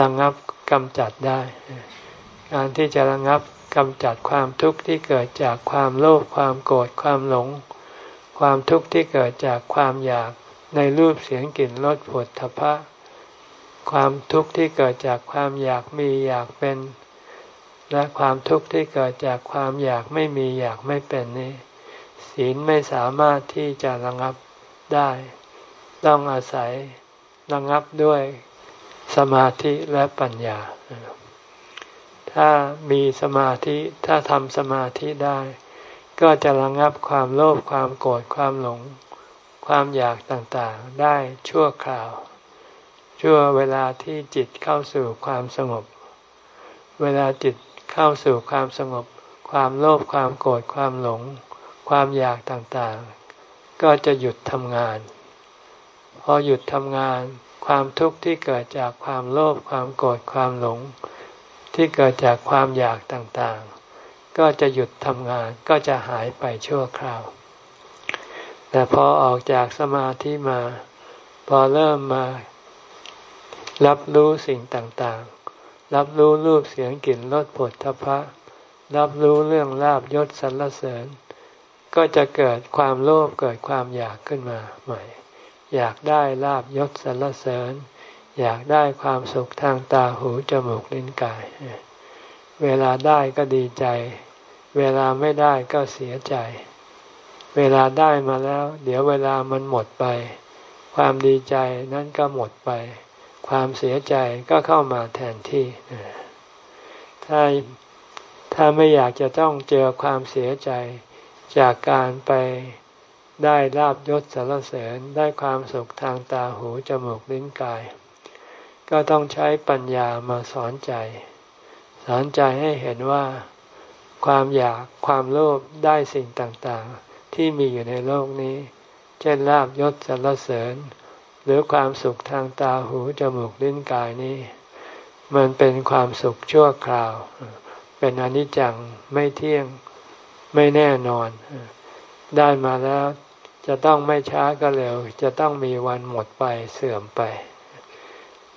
ระงงับ กำจัดได้ การที่จะระงับกำจัดความทุกข์ที่เกิดจากความโลภความโกรธความหลง ความทุกข์ที่เกิดจากความอยากในรูปเสียงกลิ่นรสผลทพะ ความทุกข์ที่เกิดจากความอยากมีอยากเป็น และความทุกข์ที่เกิดจากความอยากไม่มีอยากไม่เป็นนี้ศีลไม่สามารถที่จะระงับได้ ต้องอาศัยระงับด้วย สมาธิและปัญญา ถ้ามีสมาธิถ้าทำสมาธิได้ ก็จะระงับความโลภความโกรธความหลง ความอยากต่างๆ ได้ชั่วคราว ชั่วเวลาที่จิตเข้าสู่ความสงบ เวลาจิตเข้าสู่ความสงบ ความโลภความโกรธความหลง ความอยากต่างๆ ก็จะหยุดทำงาน พอหยุดทำงาน ความทุกข์ที่เกิดจากความโลภความโกรธความหลง ที่เกิดจากความอยากต่างๆ ก็จะหยุดทำงานก็จะหายไปชั่วคราว แต่พอออกจากสมาธิมา พอเริ่มมา รับรู้สิ่งต่างๆ รับรู้รูปเสียงกลิ่นรสผลทพะ รับรู้เรื่องลาบยศสรรเสริญ ก็จะเกิดความโลภเกิดความอยากขึ้นมาใหม่ อยากได้ลาบยศสรรเสริญ อยากได้ความสุขทางตาหูจมูกลิ้นกาย เวลาได้ก็ดีใจ เวลาไม่ได้ก็เสียใจ เวลาได้มาแล้ว เดี๋ยวเวลามันหมดไป ความดีใจนั้นก็หมดไป ความเสียใจก็เข้ามาแทนที่ถ้าถ้าไม่อยากจะต้องเจอความเสียใจจากการไป ได้ลาบยศสารเสริญได้ความสุขทางตาหูจมูกลิ้นกาย ก็ต้องใช้ปัญญามาสอนใจ สอนใจให้เห็นว่า ความอยากความโลภได้สิ่งต่างๆ ที่มีอยู่ในโลกนี้ เช่นลาบยศสรรเสริญ หรือความสุขทางตาหูจมูกลิ้นกายนี้ มันเป็นความสุขชั่วคราว เป็นอนิจจังไม่เที่ยงไม่แน่นอนได้มาแล้ว จะต้องไม่ช้าก็เร็ว จะต้องมีวันหมดไปเสื่อมไป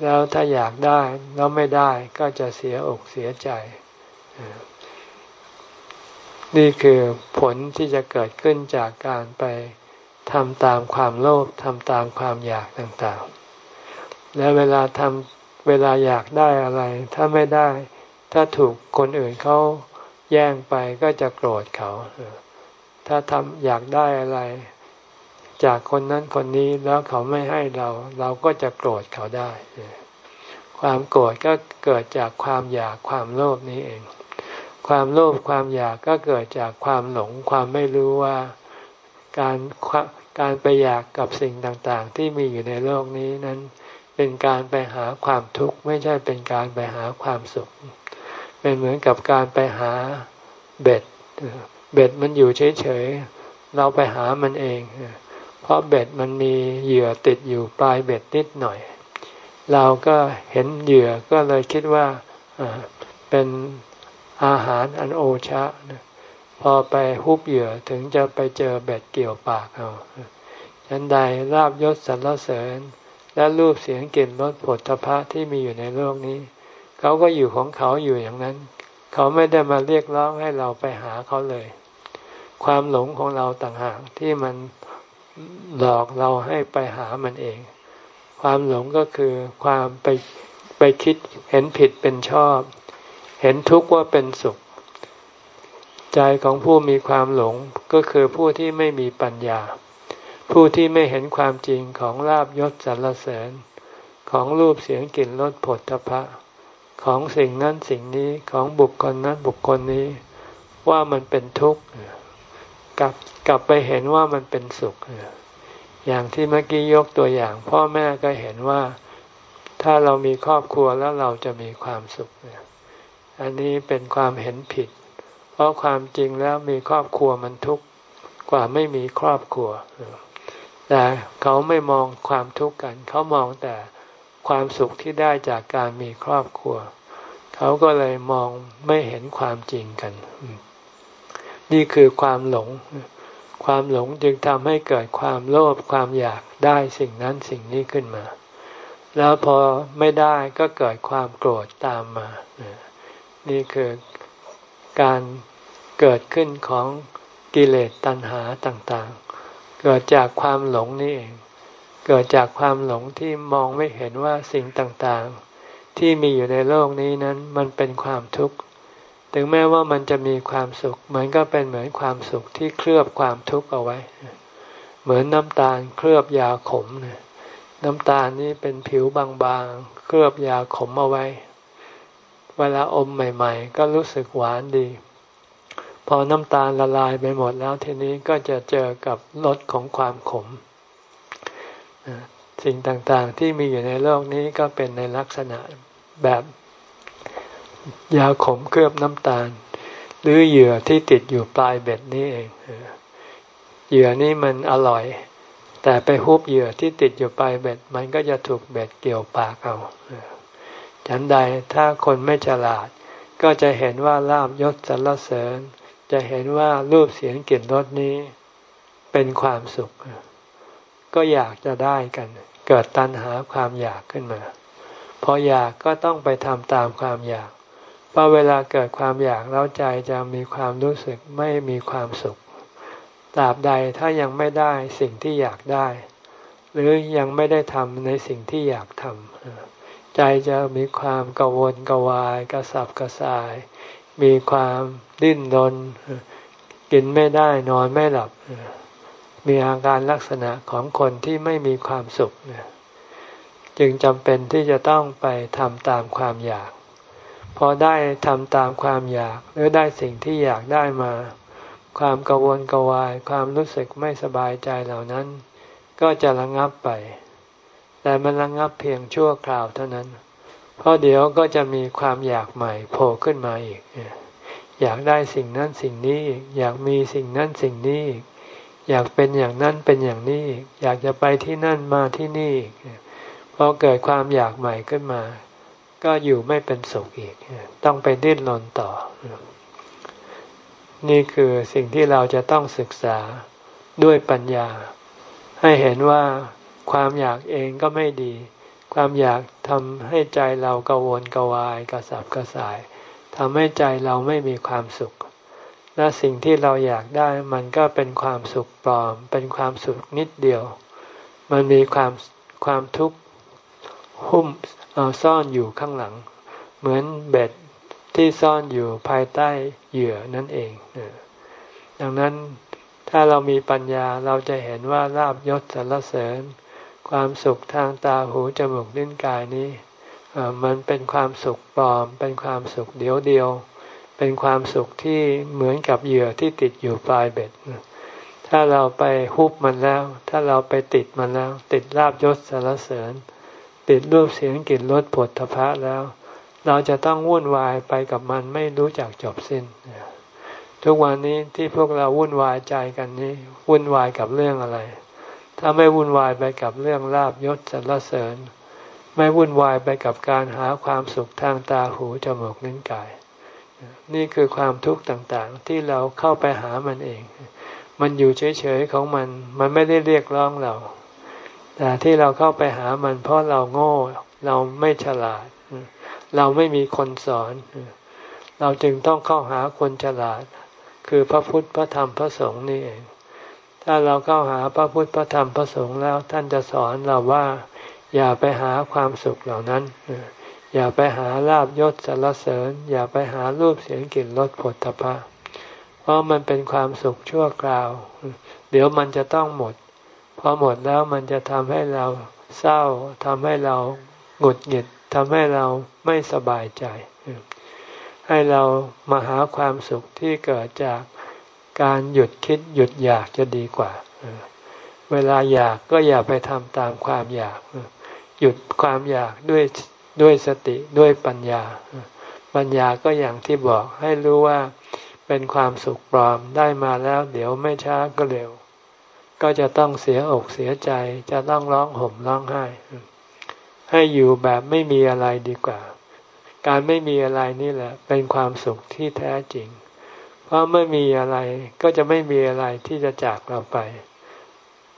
แล้วถ้าอยากได้แล้วไม่ได้ก็จะเสียอกเสียใจ นี่คือผลที่จะเกิดขึ้นจากการไปทำตามความโลภทำตามความอยากต่างๆ แล้วเวลาทำเวลาอยากได้อะไร ถ้าไม่ได้ ถ้าถูกคนอื่นเขาแย่งไปก็จะโกรธเขา ถ้าทำอยากได้อะไร จากคนนั้นคนนี้แล้วเขาไม่ให้เราเราก็จะโกรธเขาได้ ความโกรธก็เกิดจากความอยากความโลภนี้เอง ความโลภความอยากก็เกิดจากความหลงความไม่รู้ว่าการการไปอยากกับสิ่งต่างๆ ที่มีอยู่ในโลกนี้นั้น เป็นการไปหาความทุกข์ไม่ใช่เป็นการไปหาความสุข เป็นเหมือนกับการไปหาเบ็ด เบ็ดมันอยู่เฉยๆเราไปหามันเอง เพราะเบ็ดมันมีเหยื่อติดอยู่ปลายเบ็ดนิดหน่อย เราก็เห็นเหยื่อก็เลยคิดว่าเป็นอาหารอันโอชะ พอไปฮุบเหยื่อถึงจะไปเจอเบ็ดเกี่ยวปากเอาฉันใดลาบยศสรรเสริญ และรูปเสียงกลิ่นรสผลพระที่มีอยู่ในโลกนี้ เขาก็อยู่ของเขาอยู่อย่างนั้น เขาไม่ได้มาเรียกร้องให้เราไปหาเขาเลย ความหลงของเราต่างหากที่มัน หลอกเราให้ไปหามันเอง ความหลงก็คือความไปไปคิดเห็นผิดเป็นชอบ เห็นทุกข์ว่าเป็นสุข ใจของผู้มีความหลงก็คือผู้ที่ไม่มีปัญญา ผู้ที่ไม่เห็นความจริงของลาบยศสรรเสริญ ของรูปเสียงกลิ่นรสผลตภะของสิ่งนั้นสิ่งนี้ของบุคคลนั้นบุคคลนี้ว่ามันเป็นทุกข์ กลับกลับไปเห็นว่ามันเป็นสุข อย่างที่เมื่อกี้ยกตัวอย่าง พ่อแม่ก็เห็นว่าถ้าเรามีครอบครัวแล้วเราจะมีความสุข อันนี้เป็นความเห็นผิด เพราะความจริงแล้วมีครอบครัวมันทุกข์กว่าไม่มีครอบครัว แต่เขาไม่มองความทุกข์กัน เขามองแต่ความสุขที่ได้จากการมีครอบครัว เขาก็เลยมองไม่เห็นความจริงกัน นี่คือความหลง ความหลงจึงทำให้เกิดความโลภความอยากได้สิ่งนั้นสิ่งนี้ขึ้นมา แล้วพอไม่ได้ก็เกิดความโกรธตามมา นี่คือการเกิดขึ้นของกิเลสตัณหาต่างๆ เกิดจากความหลงนี่เอง เกิดจากความหลงที่มองไม่เห็นว่าสิ่งต่างๆ ที่มีอยู่ในโลกนี้นั้นมันเป็นความทุกข์ ถึงแม้ว่ามันจะมีความสุขเหมือนก็เป็นเหมือนความสุขที่เคลือบความทุกข์เอาไว้ เหมือนน้ำตาลเคลือบยาขมเนี่ยน้ำตาลนี่เป็นผิวบางๆ เคลือบยาขมเอาไว้ เวลาอมใหม่ ๆ ก็รู้สึกหวานดี พอน้ำตาลละลายไปหมดแล้วทีนี้ก็จะเจอกับรสของความขม สิ่งต่างๆที่มีอยู่ในโลกนี้ก็เป็นในลักษณะแบบ ยาขมเคลือบน้ำตาล หรือเหยื่อที่ติดอยู่ปลายเบ็ดนี้เองเหยื่อนี้มันอร่อย แต่ไปฮุบเหยื่อที่ติดอยู่ปลายเบ็ด มันก็จะถูกเบ็ดเกี่ยวปากเอาฉันใดถ้าคนไม่ฉลาด ก็จะเห็นว่าลาบยศสรรเสริญ จะเห็นว่ารูปเสียงกลิ่นรสนี้ เป็นความสุข ก็อยากจะได้กัน เกิดตัณหาความอยากขึ้นมาพออยากก็ต้องไปทำตามความอยาก เพราะเวลาเกิดความอยากแล้วใจจะมีความรู้สึกไม่มีความสุขตราบใดถ้ายังไม่ได้สิ่งที่อยากได้ หรือยังไม่ได้ทำในสิ่งที่อยากทำใจจะมีความกังวลกวายกระสับกระส่าย มีความดิ้นรนกินไม่ได้นอนไม่หลับ มีอาการลักษณะของคนที่ไม่มีความสุข จึงจำเป็นที่จะต้องไปทำตามความอยาก พอได้ทำตามความอยาก หรือได้สิ่งที่อยากได้มา ความกังวลกวาย ความรู้สึกไม่สบายใจเหล่านั้น ก็จะระงับไป แต่มันระงับเพียงชั่วคราวเท่านั้น เพราะเดี๋ยวก็จะมีความอยากใหม่โผล่ขึ้นมาอีก อยากได้สิ่งนั้นสิ่งนี้ อยากมีสิ่งนั้นสิ่งนี้ อยากเป็นอย่างนั้นเป็นอย่างนี้ อยากจะไปที่นั่นมาที่นี่พอเกิดความอยากใหม่ขึ้นมา ก็อยู่ไม่เป็นสุขอีก ต้องไปดิ้นรนต่อ นี่คือสิ่งที่เราจะต้องศึกษาด้วยปัญญา ให้เห็นว่าความอยากเองก็ไม่ดี ความอยากทำให้ใจเรากังวลกวายกระสับกระส่ายทำให้ใจเราไม่มีความสุข และสิ่งที่เราอยากได้มันก็เป็นความสุขปลอม เป็นความสุขนิดเดียว มันมีความความทุกข์หุ้ม ซ่อนอยู่ข้างหลัง เหมือนเบ็ดที่ซ่อนอยู่ภายใต้เหยื่อนั่นเองดังนั้นถ้าเรามีปัญญาเราจะเห็นว่าลาบยศสรรเสริญ ความสุขทางตาหูจมูกลิ้นกายนี้มันเป็นความสุขปลอม เป็นความสุขเดียวเดียว เป็นความสุขที่เหมือนกับเหยื่อที่ติดอยู่ปลายเบ็ด ถ้าเราไปฮุบมันแล้ว ถ้าเราไปติดมันแล้ว ติดลาบยศสารเสริญ ติดรูปเสียงกลิ่นรสผลทพะแล้ว เราจะต้องวุ่นวายไปกับมันไม่รู้จักจบสิ้น ทุกวันนี้ที่พวกเราวุ่นวายใจกันนี้ วุ่นวายกับเรื่องอะไร ถ้าไม่วุ่นวายไปกับเรื่องลาบยศสรรเสริญ ไม่วุ่นวายไปกับการหาความสุขทางตาหูจมูกลิ้นกาย นี่คือความทุกข์ต่างๆ ที่เราเข้าไปหามันเอง มันอยู่เฉยๆของมัน มันไม่ได้เรียกร้องเรา แต่ที่เราเข้าไปหามันเพราะเราโง่ เราไม่ฉลาด เราไม่มีคนสอน เราจึงต้องเข้าหาคนฉลาด คือพระพุทธพระธรรมพระสงฆ์นี่เอง ถ้าเราเข้าหาพระพุทธพระธรรมพระสงฆ์แล้วท่านจะสอนเราว่า อย่าไปหาความสุขเหล่านั้น อย่าไปหาลาบยศสรรเสริญ อย่าไปหารูปเสียงกลิ่นรสผลตภะเพราะมันเป็นความสุขชั่วคราว เดี๋ยวมันจะต้องหมด พอหมดแล้วมันจะทำให้เราเศร้าทำให้เราหงุดหงิดทำให้เราไม่สบายใจ ให้เรามาหาความสุขที่เกิดจากการหยุดคิดหยุดอยากจะดีกว่า เวลาอยากก็อย่าไปทำตามความอยาก หยุดความอยากด้วยด้วยสติด้วยปัญญา ปัญญาก็อย่างที่บอกให้รู้ว่าเป็นความสุขปลอมได้มาแล้ว เดี๋ยวไม่ช้าก็เร็ว ก็จะต้องเสียอกเสียใจ จะต้องร้องห่มร้องไห้ ให้อยู่แบบไม่มีอะไรดีกว่า การไม่มีอะไรนี่แหละ เป็นความสุขที่แท้จริง เพราะเมื่อมีอะไรก็จะไม่มีอะไรที่จะจากเราไป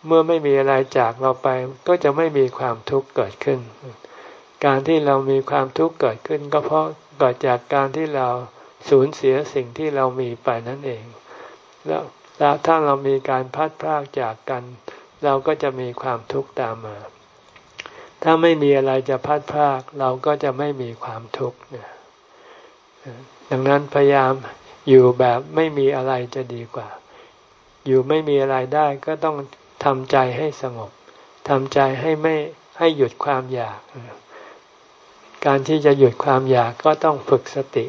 เมื่อไม่มีอะไรจากเราไป ก็จะไม่มีความทุกข์เกิดขึ้น การที่เรามีความทุกข์เกิดขึ้น ก็เพราะเกิดจากการที่เราสูญเสียสิ่งที่เรามีไปนั่นเอง แล้ว แล้วถ้าเรามีการพัดพรากจากกัน เราก็จะมีความทุกข์ตามมา ถ้าไม่มีอะไรจะพัดพราก เราก็จะไม่มีความทุกข์นะดังนั้นพยายามอยู่แบบไม่มีอะไรจะดีกว่า อยู่ไม่มีอะไรได้ก็ต้องทำใจให้สงบทำใจให้ไม่ให้หยุดความอยาก การที่จะหยุดความอยากก็ต้องฝึกสติ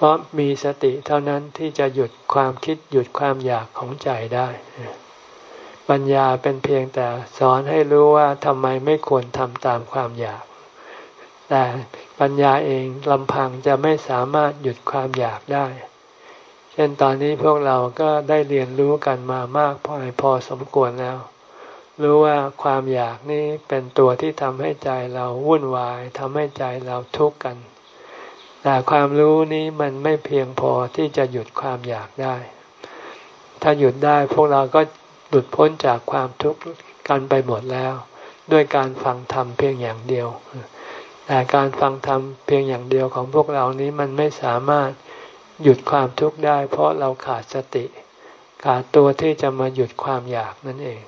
เพราะมีสติเท่านั้นที่จะหยุดความคิดหยุดความอยากของใจได้ ปัญญาเป็นเพียงแต่สอนให้รู้ว่าทำไมไม่ควรทำตามความอยาก แต่ปัญญาเองลำพังจะไม่สามารถหยุดความอยากได้ เช่นตอนนี้พวกเราก็ได้เรียนรู้กันมามากพอพอสมควรแล้ว รู้ว่าความอยากนี่เป็นตัวที่ทำให้ใจเราวุ่นวายทำให้ใจเราทุกข์กัน แต่ความรู้นี้มันไม่เพียงพอที่จะหยุดความอยากได้ ถ้าหยุดได้พวกเราก็หลุดพ้นจากความทุกข์กันไปหมดแล้ว ด้วยการฟังธรรมเพียงอย่างเดียว แต่การฟังธรรมเพียงอย่างเดียวของพวกเรานี้มันไม่สามารถหยุดความทุกข์ได้ เพราะเราขาดสติ ขาดตัวที่จะมาหยุดความอยากนั่นเอง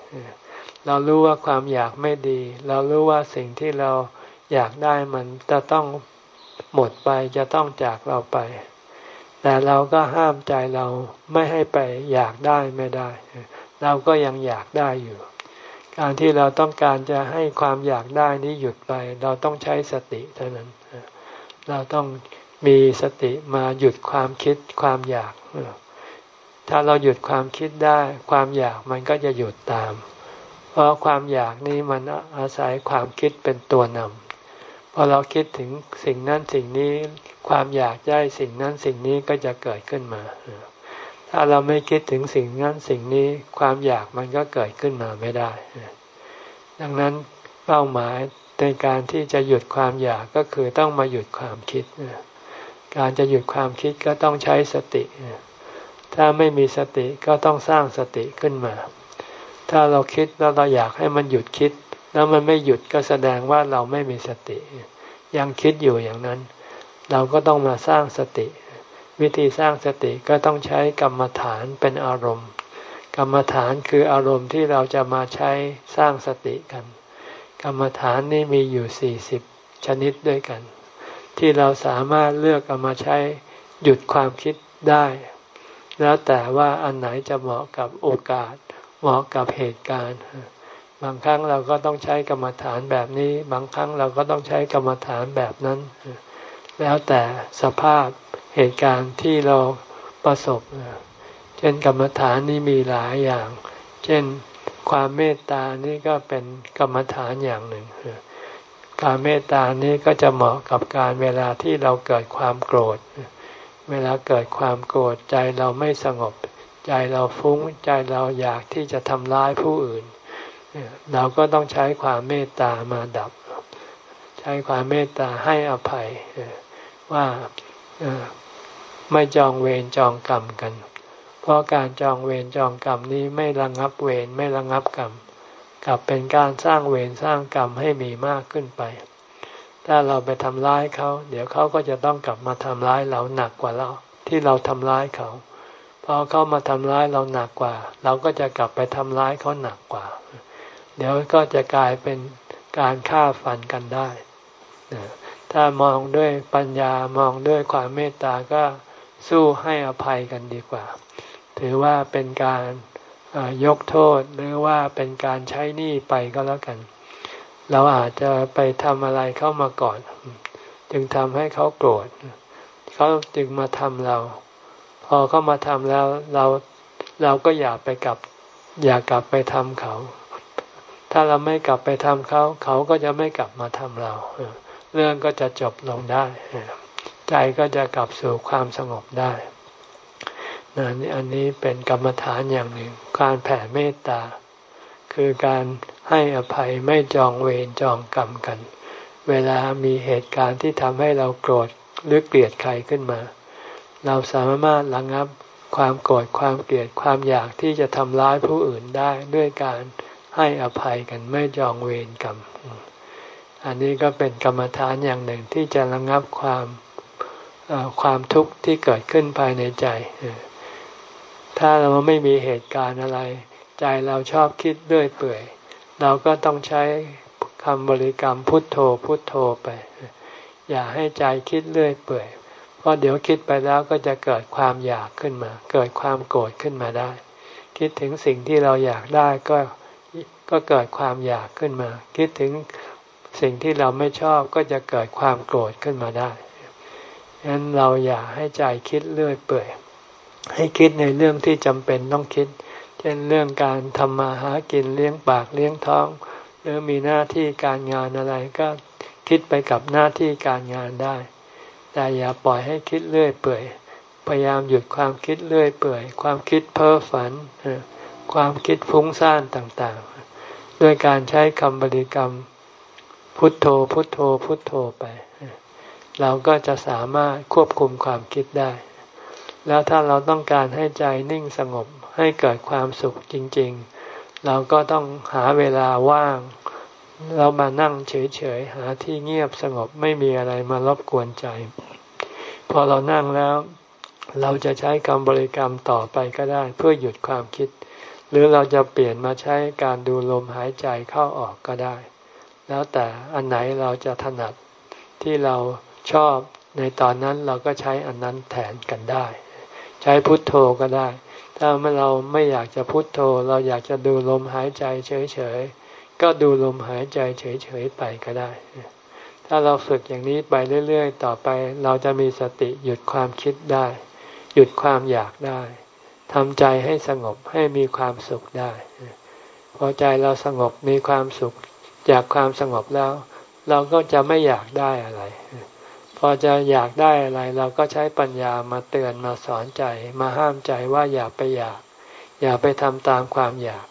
เรารู้ว่าความอยากไม่ดี เรารู้ว่าสิ่งที่เราอยากได้มันจะต้อง หมดไปจะต้องจากเราไป แต่เราก็ห้ามใจเราไม่ให้ไปอยากได้ไม่ได้ เราก็ยังอยากได้อยู่ การที่เราต้องการจะให้ความอยากได้นี้หยุดไป เราต้องใช้สติเท่านั้น เราต้องมีสติมาหยุดความคิดความอยาก ถ้าเราหยุดความคิดได้ ความอยากมันก็จะหยุดตาม เพราะความอยากนี้มันอาศัยความคิดเป็นตัวนำ อเราคิดถึงสิ่งนั้นสิ่งนี้ความอยากได้สิ่งนั้นสิ่งนี้ก็จะเกิดขึ้นมา ถ้าเราไม่คิดถึงสิ่งนั้นสิ่งนี้ความอยากมันก็เกิดขึ้นมาไม่ได้ ดังนั้นเป้าหมายในการที่จะหยุดความอยากก็คือต้องมาหยุดความคิด การจะหยุดความคิดก็ต้องใช้สติ ถ้าไม่มีสติก็ต้องสร้างสติขึ้นมา ถ้าเราคิดแล้วเราอยากให้มันหยุดคิด แล้วมันไม่หยุดก็แสดงว่าเราไม่มีสติ ยังคิดอยู่อย่างนั้น เราก็ต้องมาสร้างสติ วิธีสร้างสติก็ต้องใช้กรรมฐานเป็นอารมณ์ กรรมฐานคืออารมณ์ที่เราจะมาใช้สร้างสติกัน กรรมฐานนี่มีอยู่สี่สิบชนิดด้วยกัน ที่เราสามารถเลือกเอามาใช้หยุดความคิดได้ แล้วแต่ว่าอันไหนจะเหมาะกับโอกาสเหมาะกับเหตุการณ์ บางครั้งเราก็ต้องใช้กรรมฐานแบบนี้ บางครั้งเราก็ต้องใช้กรรมฐานแบบนั้น แล้วแต่สภาพเหตุการณ์ที่เราประสบ เช่นกรรมฐานนี่มีหลายอย่าง เช่นความเมตตานี่ก็เป็นกรรมฐานอย่างหนึ่งการเมตตานี้ก็จะเหมาะกับการเวลาที่เราเกิดความโกรธ เวลาเกิดความโกรธใจเราไม่สงบ ใจเราฟุ้งใจเราอยากที่จะทำร้ายผู้อื่น เราก็ต้องใช้ความเมตตามาดับ ใช้ความเมตตาให้อภัยว่าไม่จองเวรจองกรรมกัน เพราะการจองเวรจองกรรมนี้ไม่ระงับเวรไม่ระงับกรรมกลับเป็นการสร้างเวรสร้างกรรมให้มีมากขึ้นไป ถ้าเราไปทำร้ายเขา เดี๋ยวเขาก็จะต้องกลับมาทำร้ายเราหนักกว่าเรา ที่เราทำร้ายเขาพอเขามาทำร้ายเราหนักกว่า เราก็จะกลับไปทำร้ายเขาหนักกว่า เดี๋ยวก็จะกลายเป็นการฆ่าฟันกันได้ ถ้ามองด้วยปัญญามองด้วยความเมตตาก็สู้ให้อภัยกันดีกว่า ถือว่าเป็นการยกโทษหรือว่าเป็นการใช้หนี้ไปก็แล้วกัน เราอาจจะไปทำอะไรเข้ามาก่อน จึงทำให้เขาโกรธเขาจึงมาทำเรา พอเขามาทำแล้วเราเราก็อยากไปกลับ อยากกลับไปทำเขา ถ้าเราไม่กลับไปทำเขาเขาก็จะไม่กลับมาทำเรา เรื่องก็จะจบลงได้ ใจก็จะกลับสู่ความสงบได้นอันนี้เป็นกรรมฐานอย่างหนึ่ง การแผ่เมตตา คือการให้อภัยไม่จองเวรจองกรรมกัน เวลามีเหตุการณ์ที่ทำให้เราโกรธหรือเกลียดใครขึ้นมา เราสามารถระงับความโกรธความเกลียดความอยากที่จะทำร้ายผู้อื่นได้ด้วยการ ให้อภัยกันไม่จองเวรกรรม อันนี้ก็เป็นกรรมฐานอย่างหนึ่งที่จะระงับความความทุกข์ที่เกิดขึ้นภายในใจ ถ้าเราไม่มีเหตุการณ์อะไร ใจเราชอบคิดด้วยเปื่อย เราก็ต้องใช้คำบริกรรมพุทโธพุทโธไป อย่าให้ใจคิดเรื่อยเปื่อย เพราะเดี๋ยวคิดไปแล้วก็จะเกิดความอยากขึ้นมา เกิดความโกรธขึ้นมาได้ คิดถึงสิ่งที่เราอยากได้ก็ ก็เกิดความอยากขึ้นมา คิดถึงสิ่งที่เราไม่ชอบก็จะเกิดความโกรธขึ้นมาได้ฉะนั้นเราอย่าให้ใจคิดเรื่อยเปื่อย ให้คิดในเรื่องที่จำเป็นต้องคิด เช่นเรื่องการทำมาหากินเลี้ยงปากเลี้ยงท้อง หรือมีหน้าที่การงานอะไรก็คิดไปกับหน้าที่การงานได้ แต่อย่าปล่อยให้คิดเรื่อยเปื่อย พยายามหยุดความคิดเรื่อยเปื่อย ความคิดเพ้อฝัน ความคิดฟุ้งซ่านต่างๆ ด้วยการใช้คำบริกรรม พุทโธพุทโธพุทโธไป เราก็จะสามารถควบคุมความคิดได้ แล้วถ้าเราต้องการให้ใจนิ่งสงบให้เกิดความสุขจริง ๆ เราก็ต้องหาเวลาว่าง เรามานั่งเฉยๆหาที่เงียบสงบไม่มีอะไรมารบกวนใจ พอเรานั่งแล้ว เราจะใช้คำบริกรรมต่อไปก็ได้ เพื่อหยุดความคิด หรือเราจะเปลี่ยนมาใช้การดูลมหายใจเข้าออกก็ได้ แล้วแต่อันไหนเราจะถนัดที่เราชอบในตอนนั้นเราก็ใช้อันนั้นแทนกันได้ ใช้พุทโธก็ได้ ถ้าเราไม่อยากจะพุทโธ เราอยากจะดูลมหายใจเฉยๆก็ดูลมหายใจเฉยๆไปก็ได้ ถ้าเราฝึกอย่างนี้ไปเรื่อย ๆ ต่อไป เราจะมีสติหยุดความคิดได้ หยุดความอยากได้ ทำใจให้สงบให้มีความสุขได้ พอใจเราสงบมีความสุขจากความสงบแล้ว เราก็จะไม่อยากได้อะไร พอจะอยากได้อะไร เราก็ใช้ปัญญามาเตือนมาสอนใจ มาห้ามใจว่าอย่าไปอยาก อย่าไปทำตามความอยาก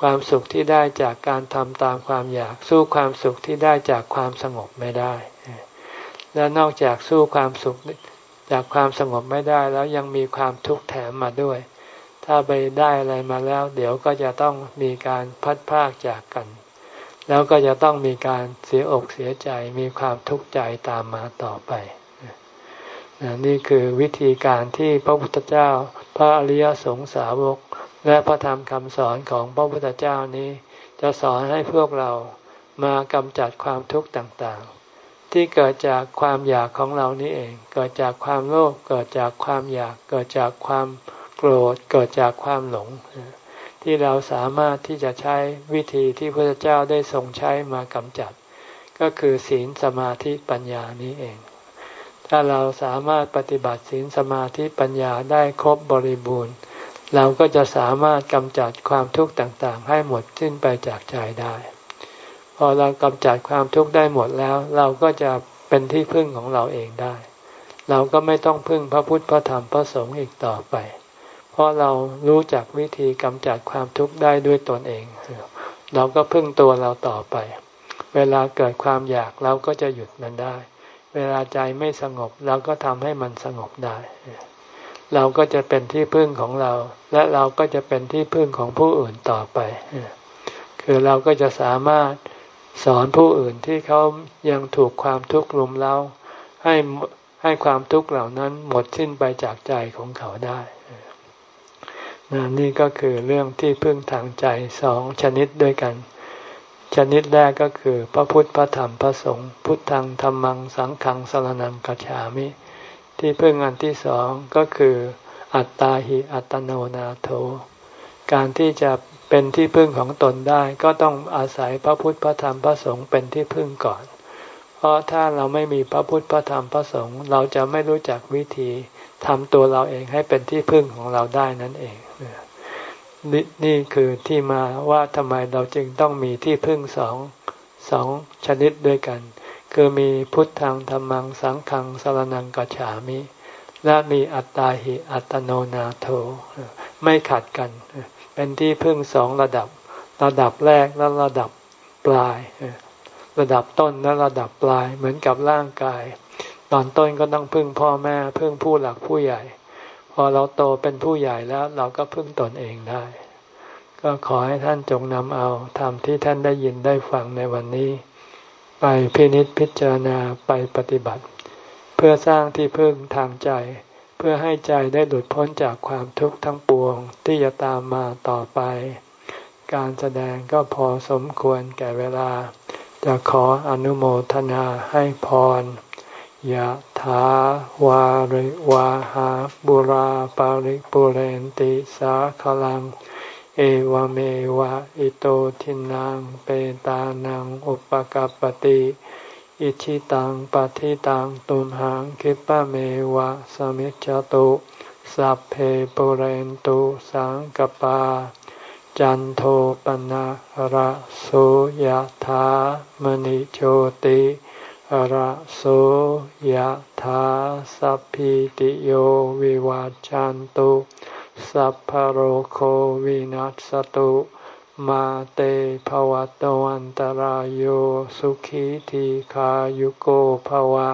ความสุขที่ได้จากการทำตามความอยาก สู้ความสุขที่ได้จากความสงบไม่ได้และนอกจากสู้ความสุข จากความสงบไม่ได้แล้วยังมีความทุกข์แถมมาด้วย ถ้าไปได้อะไรมาแล้ว เดี๋ยวก็จะต้องมีการพัดพากจากกัน แล้วก็จะต้องมีการเสียอกเสียใจมีความทุกข์ใจตามมาต่อไปนี่คือวิธีการที่พระพุทธเจ้า พระอริยสงสาวก และพระธรรมคำสอนของพระพุทธเจ้านี้ จะสอนให้พวกเรามากำจัดความทุกข์ต่างๆ ที่เกิดจากความอยากของเรานี่เอง เกิดจากความโลภเกิดจากความอยาก เกิดจากความโกรธ เกิดจากความหลง ที่เราสามารถที่จะใช้วิธีที่พระเจ้าได้ทรงใช้มากำจัด ก็คือศีลสมาธิปัญญานี้เอง ถ้าเราสามารถปฏิบัติศีลสมาธิปัญญาได้ครบบริบูรณ์ เราก็จะสามารถกำจัดความทุกข์ต่างๆ ให้หมดสิ้นไปจากใจได้ พอเรากำจัดความทุกข์ได้หมดแล้ว เราก็จะเป็นที่พึ่งของเราเองได้ เราก็ไม่ต้องพึ่งพระพุทธพระธรรมพระสงฆ์อีกต่อไป เพราะเรารู้จักวิธีกำจัดความทุกข์ได้ด้วยตนเอง เราก็พึ่งตัวเราต่อไป เวลาเกิดความอยากเราก็จะหยุดมันได้ เวลาใจไม่สงบเราก็ทำให้มันสงบได้ เราก็จะเป็นที่พึ่งของเรา และเราก็จะเป็นที่พึ่งของผู้อื่นต่อไป คือเราก็จะสามารถ สอนผู้อื่นที่เขายังถูกความทุกข์รุมเร้าให้ให้ความทุกข์เหล่านั้นหมดสิ้นไปจากใจของเขาได้นี่ก็คือเรื่องที่พึ่งทางใจสองชนิดด้วยกัน ชนิดแรกก็คือ พระพุทธพระธรรมพระสงฆ์พุทธังธรรมังสังขังสรนังกัจฉามิ ที่พึ่งอันที่สองก็คือ อัตตาหิอัตโนนาโถการที่จะ เป็นที่พึ่งของตนได้ก็ต้องอาศัยพระพุทธพระธรรมพระสงฆ์เป็นที่พึ่งก่อน เพราะถ้าเราไม่มีพระพุทธพระธรรมพระสงฆ์เราจะไม่รู้จักวิธีทำตัวเราเองให้เป็นที่พึ่งของเราได้นั่นเองนนี่คือที่มาว่าทำไมเราจึงต้องมีที่พึ่งสองสองชนิดด้วยกัน คือมีพุทธังธรรมังสังขังสรนังกัจฉามิ และมีอัตตาหิอัตโนนาโถไม่ขัดกัน เป็นที่พึ่งสองระดับ ระดับแรกและระดับปลาย ระดับต้นและระดับปลายเหมือนกับร่างกาย ตอนต้นก็ต้องพึ่งพ่อแม่พึ่งผู้หลักผู้ใหญ่ พอเราโตเป็นผู้ใหญ่แล้วเราก็พึ่งตนเองได้ ก็ขอให้ท่านจงนำเอาธรรมที่ท่านได้ยินได้ฟังในวันนี้ ไปพินิจพิจารณาไปปฏิบัติ เพื่อสร้างที่พึ่งทางใจ เพื่อให้ใจได้หลุดพ้นจากความทุกข์ทั้งปวงที่จะตามมาต่อไป การแสดงก็พอสมควรแก่เวลา จะขออนุโมทนาให้พรยะถาวาริวาหาบุราปาริปุเรนติสาขลัง เอวเมวะอิโตทินังเปตานังอุปกัปติ อิชิตังปฏิตังตุมหังคิปะเมวะสมิจจตุสัพเพปุเรนตุสังกปา จันโทปนะระโสยะถามณิโชติระโสยถาสัพพิติโยวิวาจันตุสัพพโรโควินัสตุ มาเตภวัตวันตารโยสุขีทีขายุโกภวะ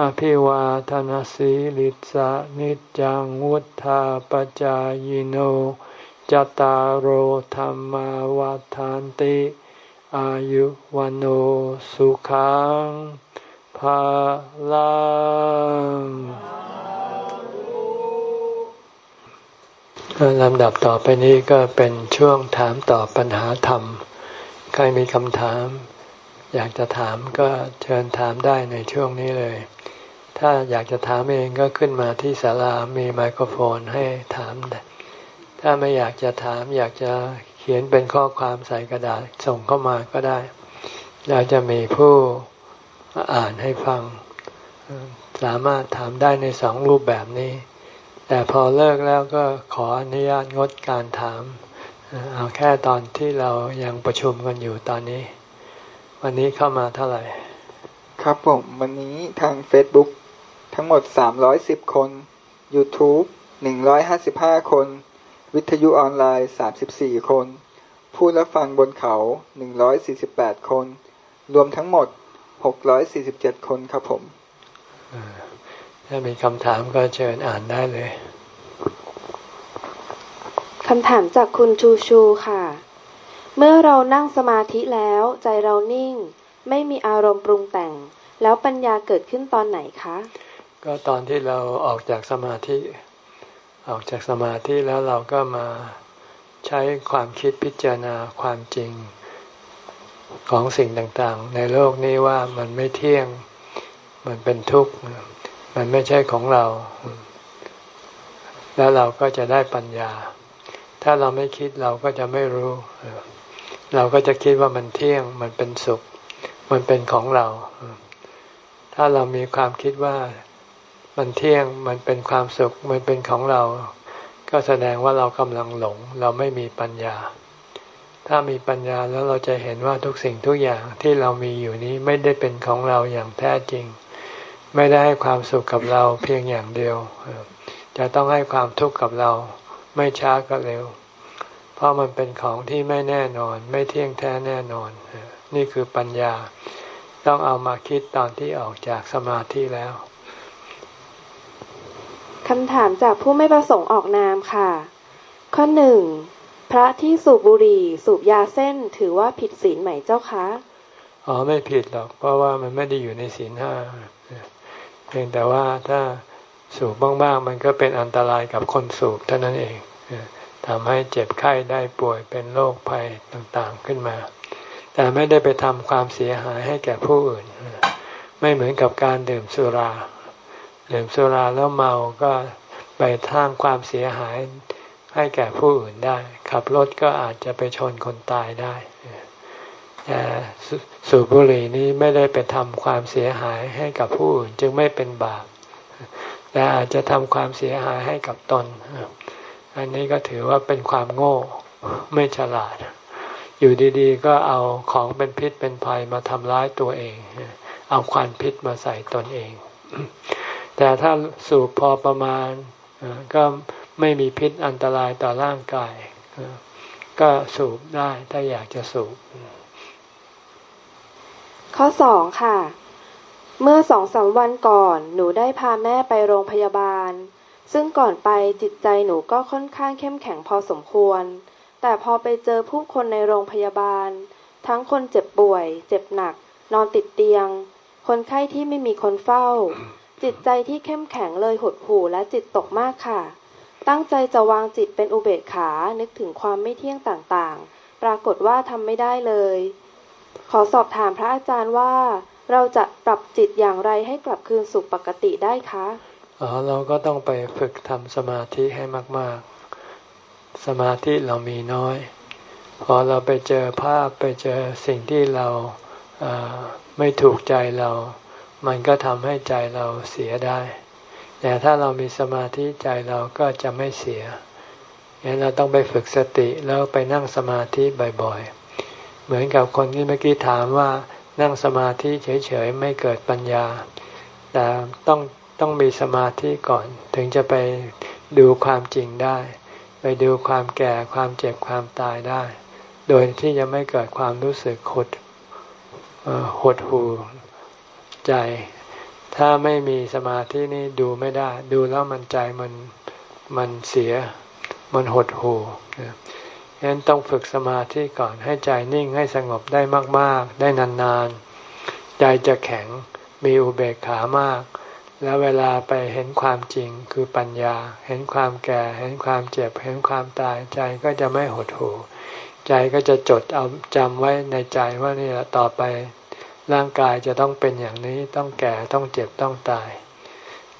อภิวาทนสีลิสานิจังวุธาปจายโนจตารโหธรรมวาทานติ อายุวันโอสุขังภาลัง ลำดับต่อไปนี้ก็เป็นช่วงถามตอบปัญหาธรรม ใครมีคำถาม อยากจะถามก็เชิญถามได้ในช่วงนี้เลย ถ้าอยากจะถามเองก็ขึ้นมาที่ศาลามีไมโครโฟนให้ถาม ถ้าไม่อยากจะถามอยากจะเขียนเป็นข้อความใส่กระดาษส่งเข้ามาก็ได้ เราจะมีผู้อ่านให้ฟัง สามารถถามได้ในสองรูปแบบนี้ แต่พอเลิกแล้วก็ขออนุญาตงดการถาม เอาแค่ตอนที่เรายังประชุมกันอยู่ตอนนี้ วันนี้เข้ามาเท่าไหร่ ครับผม วันนี้ทาง Facebook ทั้งหมด 310 คน YouTube 155 คน วิทยุออนไลน์ 34 คน ผู้รับฟังบนเขา 148 คน รวมทั้งหมด 647 คนครับผม ถ้ามีคำถามก็เชิญอ่านได้เลยคำถามจากคุณชูชูค่ะ เมื่อเรานั่งสมาธิแล้วใจเรานิ่ง ไม่มีอารมณ์ปรุงแต่ง แล้วปัญญาเกิดขึ้นตอนไหนคะ ก็ตอนที่เราออกจากสมาธิ ออกจากสมาธิแล้วเราก็มาใช้ความคิดพิจารณาความจริงของสิ่งต่างๆ ในโลกนี้ว่ามันไม่เที่ยง มันเป็นทุกข์ มันไม่ใช่ของเรา แล้วเราก็จะได้ปัญญา ถ้าเราไม่คิดเราก็จะไม่รู้ เราก็จะคิดว่ามันเที่ยง มันเป็นสุข มันเป็นของเรา ถ้าเรามีความคิดว่ามันเที่ยง มันเป็นความสุข มันเป็นของเรา ก็แสดงว่าเรากำลังหลง เราไม่มีปัญญา ถ้ามีปัญญาแล้วเราจะเห็นว่าทุกสิ่งทุกอย่างที่เรามีอยู่นี้ไม่ได้เป็นของเราอย่างแท้จริง ไม่ได้ให้ความสุขกับเราเพียงอย่างเดียว จะต้องให้ความทุกข์กับเราไม่ช้าก็เร็ว เพราะมันเป็นของที่ไม่แน่นอน ไม่เที่ยงแท้แน่นอน นี่คือปัญญา ต้องเอามาคิดตอนที่ออกจากสมาธิแล้วคำถามจากผู้ไม่ประสงค์ออกนามค่ะ ข้อหนึ่งพระที่สูบบุหรี่สูบยาเส้นถือว่าผิดศีลไหมเจ้าคะ อ๋อไม่ผิดหรอก เพราะว่ามันไม่ได้อยู่ในศีลห้า เพียงแต่ว่าถ้าสูบบ้างๆมันก็เป็นอันตรายกับคนสูบเท่านั้นเองทำให้เจ็บไข้ได้ป่วยเป็นโรคภัยต่างๆขึ้นมา แต่ไม่ได้ไปทำความเสียหายให้แก่ผู้อื่น ไม่เหมือนกับการดื่มสุราดื่มสุราแล้วเมาก็ไปท่างความเสียหายให้แก่ผู้อื่นได้ ขับรถก็อาจจะไปชนคนตายได้ สูบบุหรี่นี้ไม่ได้ไปทำความเสียหายให้กับผู้อื่นจึงไม่เป็นบาป แต่อาจจะทำความเสียหายให้กับตน อันนี้ก็ถือว่าเป็นความโง่ไม่ฉลาด อยู่ดีๆ ก็เอาของเป็นพิษเป็นภัยมาทำร้ายตัวเอง เอาควันพิษมาใส่ตนเอง แต่ถ้าสูบพอประมาณก็ไม่มีพิษอันตรายต่อร่างกาย ก็สูบได้ถ้าอยากจะสูบ ข้อสองค่ะ เมื่อสองสาวันก่อน หนูได้พาแม่ไปโรงพยาบาล ซึ่งก่อนไปจิตใจหนูก็ค่อนข้างเข้มแข็งพอสมควร แต่พอไปเจอผู้คนในโรงพยาบาล ทั้งคนเจ็บป่วย เจ็บหนัก นอนติดเตียง คนไข้ที่ไม่มีคนเฝ้า จิตใจที่เข้มแข็งเลยหดหู่และจิตตกมากค่ะ ตั้งใจจะวางจิตเป็นอุเบกขา นึกถึงความไม่เที่ยงต่างๆ ปรากฏว่าทำไม่ได้เลย ขอสอบถามพระอาจารย์ว่า เราจะปรับจิตอย่างไรให้กลับคืนสู่ปกติได้คะอ๋อเราก็ต้องไปฝึกทำสมาธิให้มาก ๆ สมาธิเรามีน้อย พอเราไปเจอภาพไปเจอสิ่งที่เราไม่ถูกใจเรา มันก็ทำให้ใจเราเสียได้ แต่ถ้าเรามีสมาธิใจเราก็จะไม่เสียงั้นเราต้องไปฝึกสติแล้วไปนั่งสมาธิบ่อย ๆ เหมือนกับคนที่เมื่อกี้ถามว่านั่งสมาธิเฉยๆไม่เกิดปัญญา แต่ต้องต้องมีสมาธิก่อน ถึงจะไปดูความจริงได้ ไปดูความแก่ความเจ็บความตายได้ โดยที่จะไม่เกิดความรู้สึกหดหดหูใจ ถ้าไม่มีสมาธินี่ดูไม่ได้ ดูแล้วมันใจมันมันเสีย มันหดหู ฉะนั้นต้องฝึกสมาธิก่อนให้ใจนิ่งให้สงบได้มาก ๆ ได้นานๆ ใจจะแข็งมีอุเบกขามาก แล้วเวลาไปเห็นความจริงคือปัญญา เห็นความแก่ เห็นความเจ็บ เห็นความตาย ใจก็จะไม่หดหู่ใจก็จะจดเอาจำไว้ในใจว่านี่แหละต่อไปร่างกายจะต้องเป็นอย่างนี้ต้องแก่ต้องเจ็บต้องตาย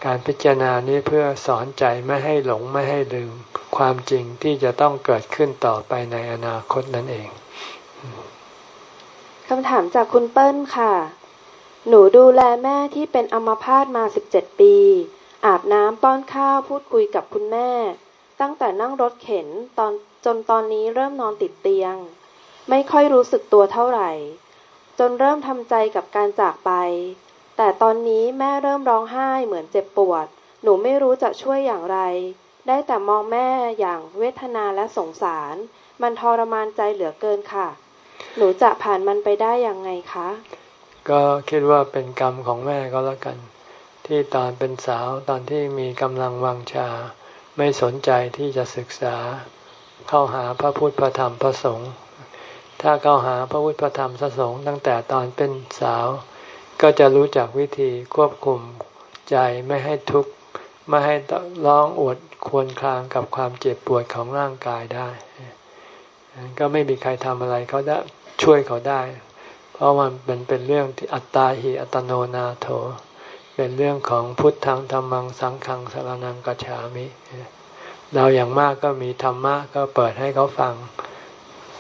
การพิจารณานี้เพื่อสอนใจไม่ให้หลงไม่ให้ลืม ความจริงที่จะต้องเกิดขึ้นต่อไปในอนาคตนั่นเองคำถามจากคุณเปิ้ลค่ะ หนูดูแลแม่ที่เป็นอัมพาตมาสิบเจ็ดปี อาบน้ำป้อนข้าวพูดคุยกับคุณแม่ ตั้งแต่นั่งรถเข็นตอนจนตอนนี้เริ่มนอนติดเตียง ไม่ค่อยรู้สึกตัวเท่าไหร่ จนเริ่มทำใจกับการจากไป แต่ตอนนี้แม่เริ่มร้องไห้เหมือนเจ็บปวด หนูไม่รู้จะช่วยอย่างไร ได้แต่มองแม่อย่างเวทนาและสงสาร มันทรมานใจเหลือเกินค่ะ หนูจะผ่านมันไปได้อยังไงคะ ก็คิดว่าเป็นกรรมของแม่ก็แล้วกัน ที่ตอนเป็นสาวตอนที่มีกำลังวังชา ไม่สนใจที่จะศึกษา เข้าหาพระพุทธพระธรรมพระสงฆ์ถ้าเข้าหาพระพุทธพระธรรมพระสงฆ์ตั้งแต่ตอนเป็นสาว ก็จะรู้จักวิธีควบคุมใจไม่ให้ทุกข์ไม่ให้ร้องอวดควรคลางกับความเจ็บปวดของร่างกายได้ ก็ไม่มีใครทำอะไรเขาได้ช่วยเขาได้ เพราะมันเป็นเป็นเรื่องที่อัตตาหิอัตโนนาโถ เป็นเรื่องของพุทธังธรรมังสังขังสารนังกัจฉามิ เราอย่างมากก็มีธรรมะก็เปิดให้เขาฟัง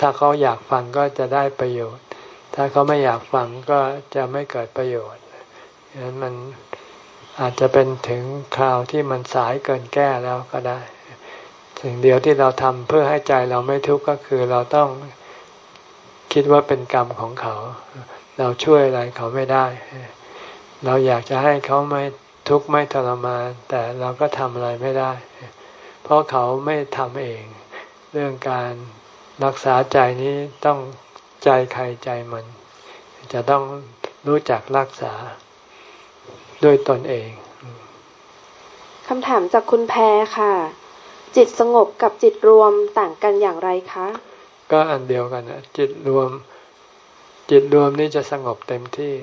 ถ้าเขาอยากฟังก็จะได้ประโยชน์ ถ้าเขาไม่อยากฟังก็จะไม่เกิดประโยชน์ฉะนั้นมันอาจจะเป็นถึงคราวที่มันสายเกินแก้แล้วก็ได้ สิ่งเดียวที่เราทำเพื่อให้ใจเราไม่ทุกข์ก็คือเราต้องคิดว่าเป็นกรรมของเขา เราช่วยอะไรเขาไม่ได้ เราอยากจะให้เขาไม่ทุกข์ไม่ทรมาน แต่เราก็ทำอะไรไม่ได้ เพราะเขาไม่ทำเอง เรื่องการรักษาใจนี้ต้อง ใจใครใจมัน จะต้องรู้จักรักษาด้วยตนเองคำถามจากคุณแพรค่ะ จิตสงบกับจิตรวมต่างกันอย่างไรคะ ก็อันเดียวกันนะจิตรวม จิตรวมนี่จะสงบเต็มที่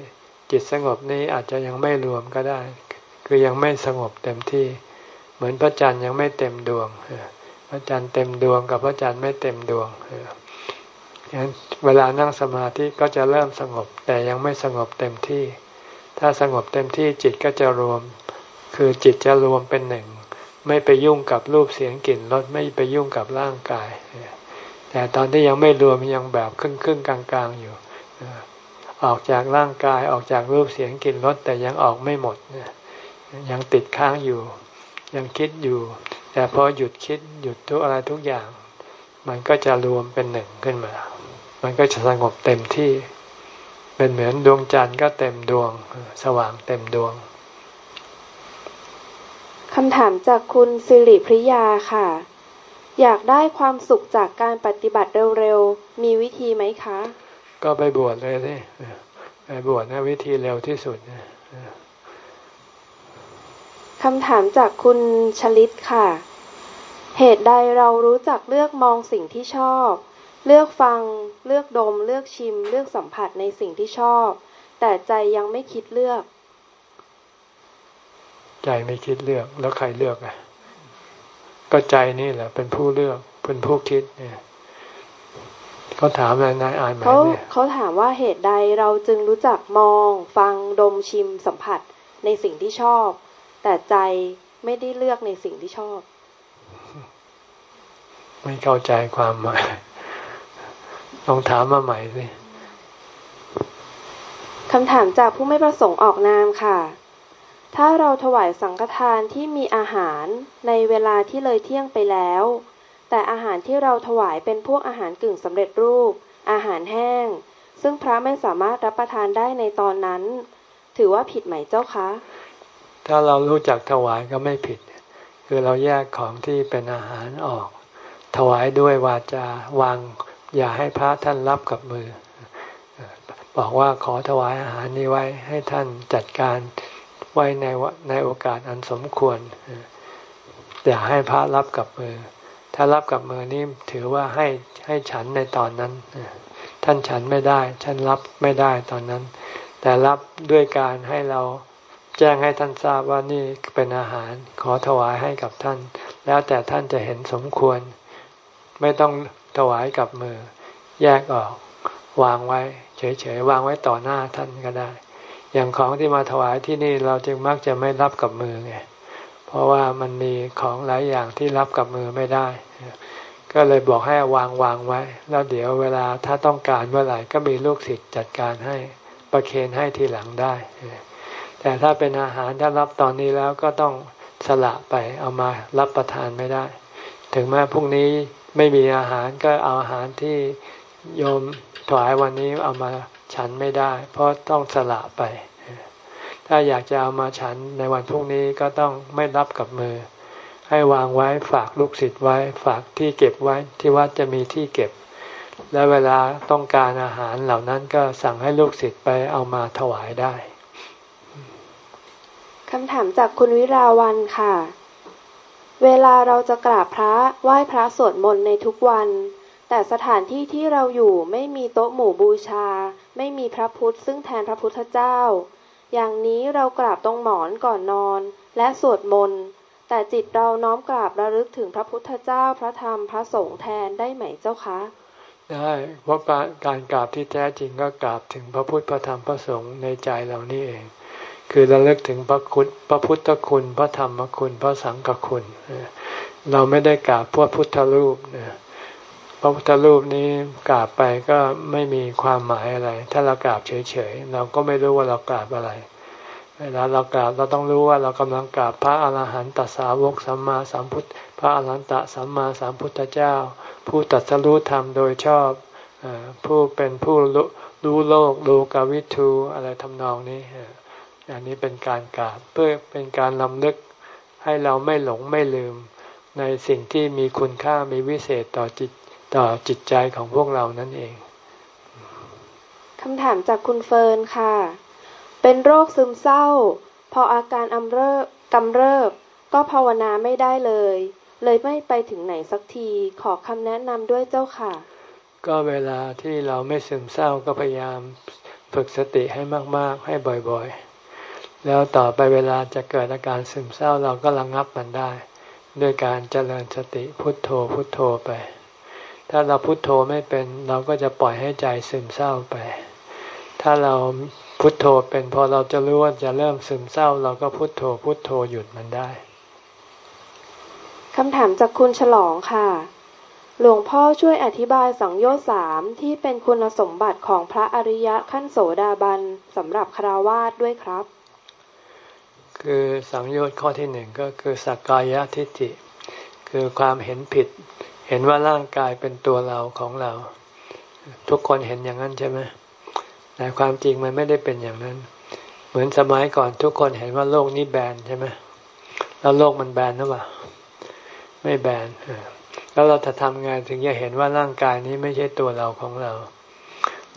จิตสงบนี้อาจจะยังไม่รวมก็ได้ คือยังไม่สงบเต็มที่ เหมือนพระจันทร์ยังไม่เต็มดวงพระจันทร์เต็มดวงกับพระจันทร์ไม่เต็มดวงฉะนั้น เวลานั่งสมาธิก็จะเริ่มสงบ แต่ยังไม่สงบเต็มที่ ถ้าสงบเต็มที่จิตก็จะรวม คือจิตจะรวมเป็นหนึ่ง ไม่ไปยุ่งกับรูปเสียงกลิ่นรสไม่ไปยุ่งกับร่างกาย แต่ตอนที่ยังไม่รวมยังแบบครึ่งครึ่งกลางกลางอยู่ออกจากร่างกายออกจากรูปเสียงกลิ่นรสแต่ยังออกไม่หมดยังติดค้างอยู่ ยังคิดอยู่ แต่พอหยุดคิดหยุดทุกอะไรทุกอย่าง มันก็จะรวมเป็นหนึ่งขึ้นมา มันก็จะสงบเต็มที่ เป็นเหมือนดวงจันทร์ก็เต็มดวง สว่างเต็มดวงคำถามจากคุณสิริพริยาค่ะ อยากได้ความสุขจากการปฏิบัติเร็วๆ มีวิธีไหมคะ ก็ไปบวชเลยสิไปบวชนะวิธีเร็วที่สุดคำถามจากคุณชลิตค่ะ เหตุใดเรารู้จักเลือกมองสิ่งที่ชอบ เลือกฟัง เลือกดม เลือกชิม เลือกสัมผัสในสิ่งที่ชอบ แต่ใจยังไม่คิดเลือก ใจไม่คิดเลือกแล้วใครเลือกอะ ก็ใจนี่แหละ เป็นผู้เลือก เป็นผู้คิดเนี่ยเขาถามอะไรนายอ่านไหมเนี่ยเขาถามว่าเหตุใดเราจึงรู้จักมอง ฟังดมชิมสัมผัสในสิ่งที่ชอบ แต่ใจไม่ได้เลือกในสิ่งที่ชอบ ไม่เข้าใจความหมาย ลองถามมาใหม่สิคำถามจากผู้ไม่ประสงค์ออกนามค่ะ ถ้าเราถวายสังฆทานที่มีอาหารในเวลาที่เลยเที่ยงไปแล้ว แต่อาหารที่เราถวายเป็นพวกอาหารกึ่งสำเร็จรูป อาหารแห้ง ซึ่งพระไม่สามารถรับประทานได้ในตอนนั้น ถือว่าผิดไหมเจ้าคะ ถ้าเรารู้จักถวายก็ไม่ผิด คือเราแยกของที่เป็นอาหารออก ถวายด้วยวาจาวาง อย่าให้พระท่านรับกับมือ บอกว่าขอถวายอาหารนี้ไว้ให้ท่านจัดการไว้ในในโอกาสอันสมควร อย่าให้พระรับกับมือ ถ้ารับกับมือนี่ถือว่าให้ให้ฉันในตอนนั้น ท่านฉันไม่ได้ ฉันรับไม่ได้ตอนนั้น แต่รับด้วยการให้เราแจ้งให้ท่านทราบว่านี่เป็นอาหาร ขอถวายให้กับท่าน แล้วแต่ท่านจะเห็นสมควร ไม่ต้อง ถวายกับมือ แยกออก วางไว้ เฉยๆวางไว้ต่อหน้าท่านก็ได้ อย่างของที่มาถวายที่นี่เราจึงมักจะไม่รับกับมือไงเพราะว่ามันมีของหลายอย่างที่รับกับมือไม่ได้ ก็เลยบอกให้วางวางไว้ แล้วเดี๋ยวเวลาถ้าต้องการเมื่อไหร่ก็มีลูกศิษย์จัดการให้ประเคนให้ทีหลังได้ แต่ถ้าเป็นอาหารถ้ารับตอนนี้แล้วก็ต้องสละไปเอามารับประทานไม่ได้ ถึงแม้พรุ่งนี้ ไม่มีอาหารก็เอาอาหารที่โยมถวายวันนี้เอามาฉันไม่ได้ เพราะต้องสละไป ถ้าอยากจะเอามาฉันในวันพรุ่งนี้ก็ต้องไม่รับกับมือ ให้วางไว้ฝากลูกศิษย์ไว้ ฝากที่เก็บไว้ที่วัดจะมีที่เก็บ และเวลาต้องการอาหารเหล่านั้นก็สั่งให้ลูกศิษย์ไปเอามาถวายได้คำถามจากคุณวิราวันค่ะ เวลาเราจะกราบพระไหว้พระสวดมนต์ในทุกวัน แต่สถานที่ที่เราอยู่ไม่มีโต๊ะหมู่บูชา ไม่มีพระพุทธซึ่งแทนพระพุทธเจ้า อย่างนี้เรากราบตรงหมอนก่อนนอน และสวดมนต์แต่จิตเราน้อมกราบระลึกถึงพระพุทธเจ้าพระธรรมพระสงฆ์แทนได้ไหมเจ้าคะได้เพราะการการกราบที่แท้จริงก็กราบถึงพระพุทธพระธรรมพระสงฆ์ในใจเรานี่เอง คือระลึกถึงพระคุณพระพุทธคุณ พระธรรมคุณ พระสังฆคุณ เราไม่ได้กราบพระพุทธรูปพระพุทธรูปนี้กราบไปก็ไม่มีความหมายอะไร ถ้าเรากราบเฉยๆ เราก็ไม่รู้ว่าเรากราบอะไร เวลาเรากราบเราต้องรู้ว่าเรากำลังกราบพระอาหารหันตสาวกสัมมาสัมพุทธ พระอาหารหันตสัมมาสัมพุทธเจ้า ผู้ตัดสรู้ธรรมโดยชอบผู้เป็นผู้รู้โลกรู้กาวิทูอะไรทำนองนี้ อันนี้เป็นการกราบเพื่อเป็นการลำลึกให้เราไม่หลงไม่ลืม ในสิ่งที่มีคุณค่ามีวิเศษต่อจิตต่อจิตใจของพวกเรานั่นเองคำถามจากคุณเฟิร์นค่ะ เป็นโรคซึมเศร้า พออาการอำเริบกำเริบ ก็ภาวนาไม่ได้เลย เลยไม่ไปถึงไหนสักทีขอคำแนะนำด้วยเจ้าค่ะ ก็เวลาที่เราไม่ซึมเศร้าก็พยายามฝึกสติให้มาก ๆ ให้บ่อย ๆ แล้วต่อไปเวลาจะเกิดอาการซึมเศร้าเราก็ระงงับมันได้ ด้วยการเจริญสติพุทโธพุทโธไป ถ้าเราพุทโธไม่เป็นเราก็จะปล่อยให้ใจซึมเศร้าไป ถ้าเราพุทโธเป็นพอเราจะรู้ว่าจะเริ่มซึมเศร้า เราก็พุทโธพุทโธหยุดมันได้คำถามจากคุณฉลองค่ะ หลวงพ่อช่วยอธิบายสังโยชน์สามที่เป็นคุณสมบัติของพระอริยะขั้นโสดาบันสำหรับคราวาสด้วยครับ คือสังโยชน์ข้อที่หนึ่งก็คือสักกายทิฏฐิ คือความเห็นผิด เห็นว่าร่างกายเป็นตัวเราของเรา ทุกคนเห็นอย่างนั้นใช่ไหมแต่ความจริงมันไม่ได้เป็นอย่างนั้น เหมือนสมัยก่อนทุกคนเห็นว่าโลกนี้แบนใช่ไหมแล้วโลกมันแบนหรือเปล่าไม่แบนแล้วเราจะทำไงถึงจะเห็นว่าร่างกายนี้ไม่ใช่ตัวเราของเรา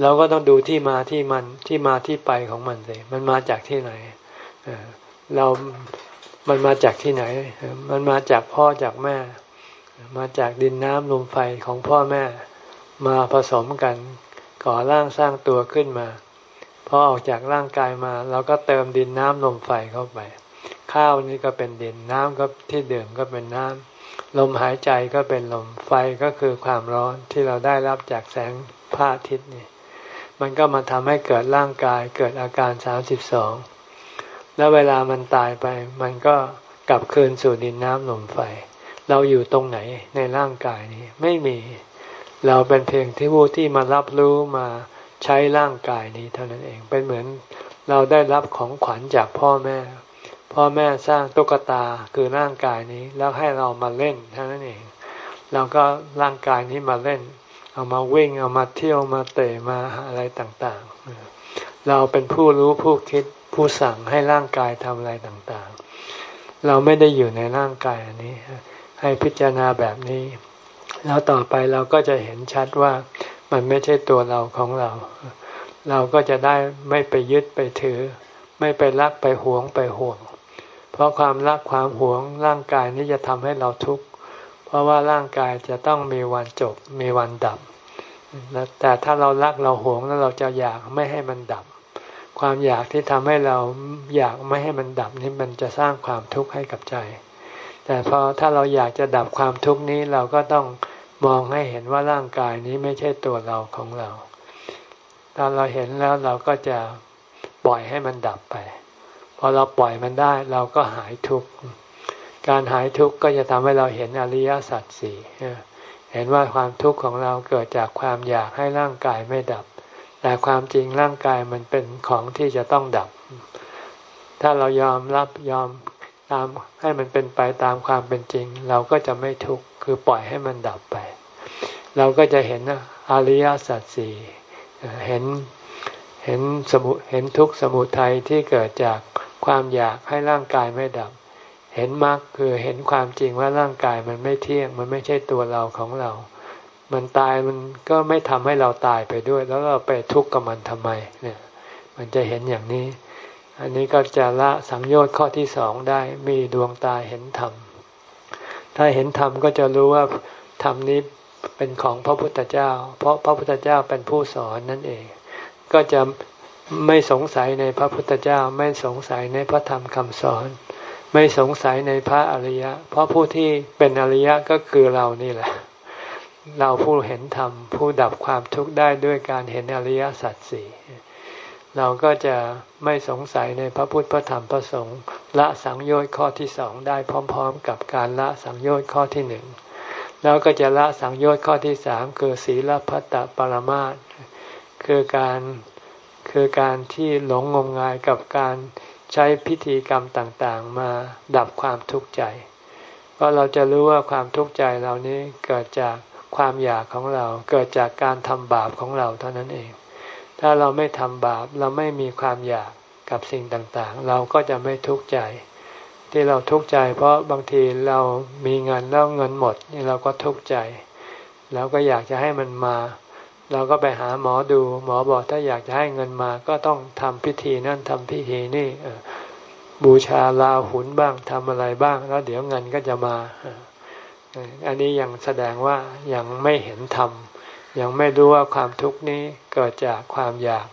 เราก็ต้องดูที่มาที่มันที่มาที่ไปของมันสิมันมาจากที่ไหน เรามันมาจากที่ไหน มันมาจากพ่อจากแม่ มาจากดินน้ำลมไฟของพ่อแม่ มาผสมกัน ก่อร่างสร้างตัวขึ้นมาพอออกจากร่างกายมา เราก็เติมดินน้ำลมไฟเข้าไป ข้าวนี่ก็เป็นดินน้ำก็ที่ดื่มก็เป็นน้ำลมหายใจก็เป็นลมไฟก็คือความร้อนที่เราได้รับจากแสงพระอาทิตย์นี่มันก็มาทำให้เกิดร่างกายเกิดอาการสามสิบสอง แล้วเวลามันตายไป มันก็กลับคืนสู่ดินน้ำลมไฟ เราอยู่ตรงไหนในร่างกายนี้ไม่มี เราเป็นเพียงที่ผู้ที่มารับรู้มาใช้ร่างกายนี้เท่านั้นเองเป็นเหมือนเราได้รับของขวัญจากพ่อแม่ พ่อแม่สร้างตุ๊กตาคือร่างกายนี้แล้วให้เรามาเล่นเท่านั้นเอง เราก็ร่างกายนี้มาเล่น เอามาวิ่งเอามาเที่ยวมาเตะมาอะไรต่างๆ เราเป็นผู้รู้ผู้คิด ผู้สั่งให้ร่างกายทำอะไรต่างๆ เราไม่ได้อยู่ในร่างกายอันนี้ ให้พิจารณาแบบนี้ แล้วต่อไปเราก็จะเห็นชัดว่ามันไม่ใช่ตัวเราของเรา เราก็จะได้ไม่ไปยึดไปถือ ไม่ไปรักไปหวงไปห่วง เพราะความรักความหวงร่างกายนี้จะทำให้เราทุกข์เพราะว่าร่างกายจะต้องมีวันจบมีวันดับแต่ถ้าเรารักเราหวงแล้วเราจะอยากไม่ให้มันดับ ความอยากที่ทำให้เราอยากไม่ให้มันดับนี่มันจะสร้างความทุกข์ให้กับใจ แต่พอถ้าเราอยากจะดับความทุกข์นี้เราก็ต้องมองให้เห็นว่าร่างกายนี้ไม่ใช่ตัวเราของเราตอนเราเห็นแล้วเราก็จะปล่อยให้มันดับไป พอเราปล่อยมันได้เราก็หายทุกข์ การหายทุกข์ก็จะทำให้เราเห็นอริยสัจสี่เห็นว่าความทุกข์ของเราเกิดจากความอยากให้ร่างกายไม่ดับ แต่ความจริงร่างกายมันเป็นของที่จะต้องดับ ถ้าเรายอมรับยอมตามให้มันเป็นไปตามความเป็นจริง เราก็จะไม่ทุกข์คือปล่อยให้มันดับไป เราก็จะเห็นอริยสัจสี่เห็นเห็นสมุเห็นทุกสมุทัยที่เกิดจากความอยากให้ร่างกายไม่ดับ เห็นมรรคคือเห็นความจริงว่าร่างกายมันไม่เที่ยง มันไม่ใช่ตัวเราของเรา มันตายมันก็ไม่ทำให้เราตายไปด้วย แล้วเราไปทุกข์กับมันทำไมเนี่ย มันจะเห็นอย่างนี้ อันนี้ก็จะละสังโยชน์ข้อที่สองได้มีดวงตาเห็นธรรมถ้าเห็นธรรมก็จะรู้ว่าธรรมนี้เป็นของพระพุทธเจ้า เพราะพระพุทธเจ้าเป็นผู้สอนนั่นเอง ก็จะไม่สงสัยในพระพุทธเจ้า ไม่สงสัยในพระธรรมคำสอน ไม่สงสัยในพระอริยะ เพราะผู้ที่เป็นอริยะก็คือเรานี่แหละ เราผู้เห็นธรรม ผู้ดับความทุกข์ได้ด้วยการเห็นอริยสัจสี่เราก็จะไม่สงสัยในพระพุทธพระธรรมพระสงฆ์ละสังโยชน์ข้อที่สองได้พร้อม ๆ กับการละสังโยชน์ข้อที่หนึ่งแล้วก็จะละสังโยชน์ข้อที่สามคือศีลพัตตปรมาตคือการคือการที่หลงงมงายกับการใช้พิธีกรรมต่างๆ มาดับความทุกข์ใจ เพราะเราจะรู้ว่าความทุกข์ใจเรานี้เกิดจาก ความอยากของเรา เกิดจากการทำบาปของเราเท่านั้นเอง ถ้าเราไม่ทำบาปเราไม่มีความอยากกับสิ่งต่างๆ เราก็จะไม่ทุกข์ใจ ที่เราทุกข์ใจ เพราะบางทีเรามีเงินแล้วเงินหมดนี่เราก็ทุกข์ใจแล้วก็อยากจะให้มันมา เราก็ไปหาหมอดู หมอบอกถ้าอยากจะให้เงินมา ก็ต้องทำพิธีนั่นทำพิธีนี่บูชาลาหุนบ้างทำอะไรบ้าง แล้วเดี๋ยวเงินก็จะมา อันนี้ยังแสดงว่ายังไม่เห็นธรรม ยังไม่รู้ว่าความทุกข์นี้เกิดจากความอยาก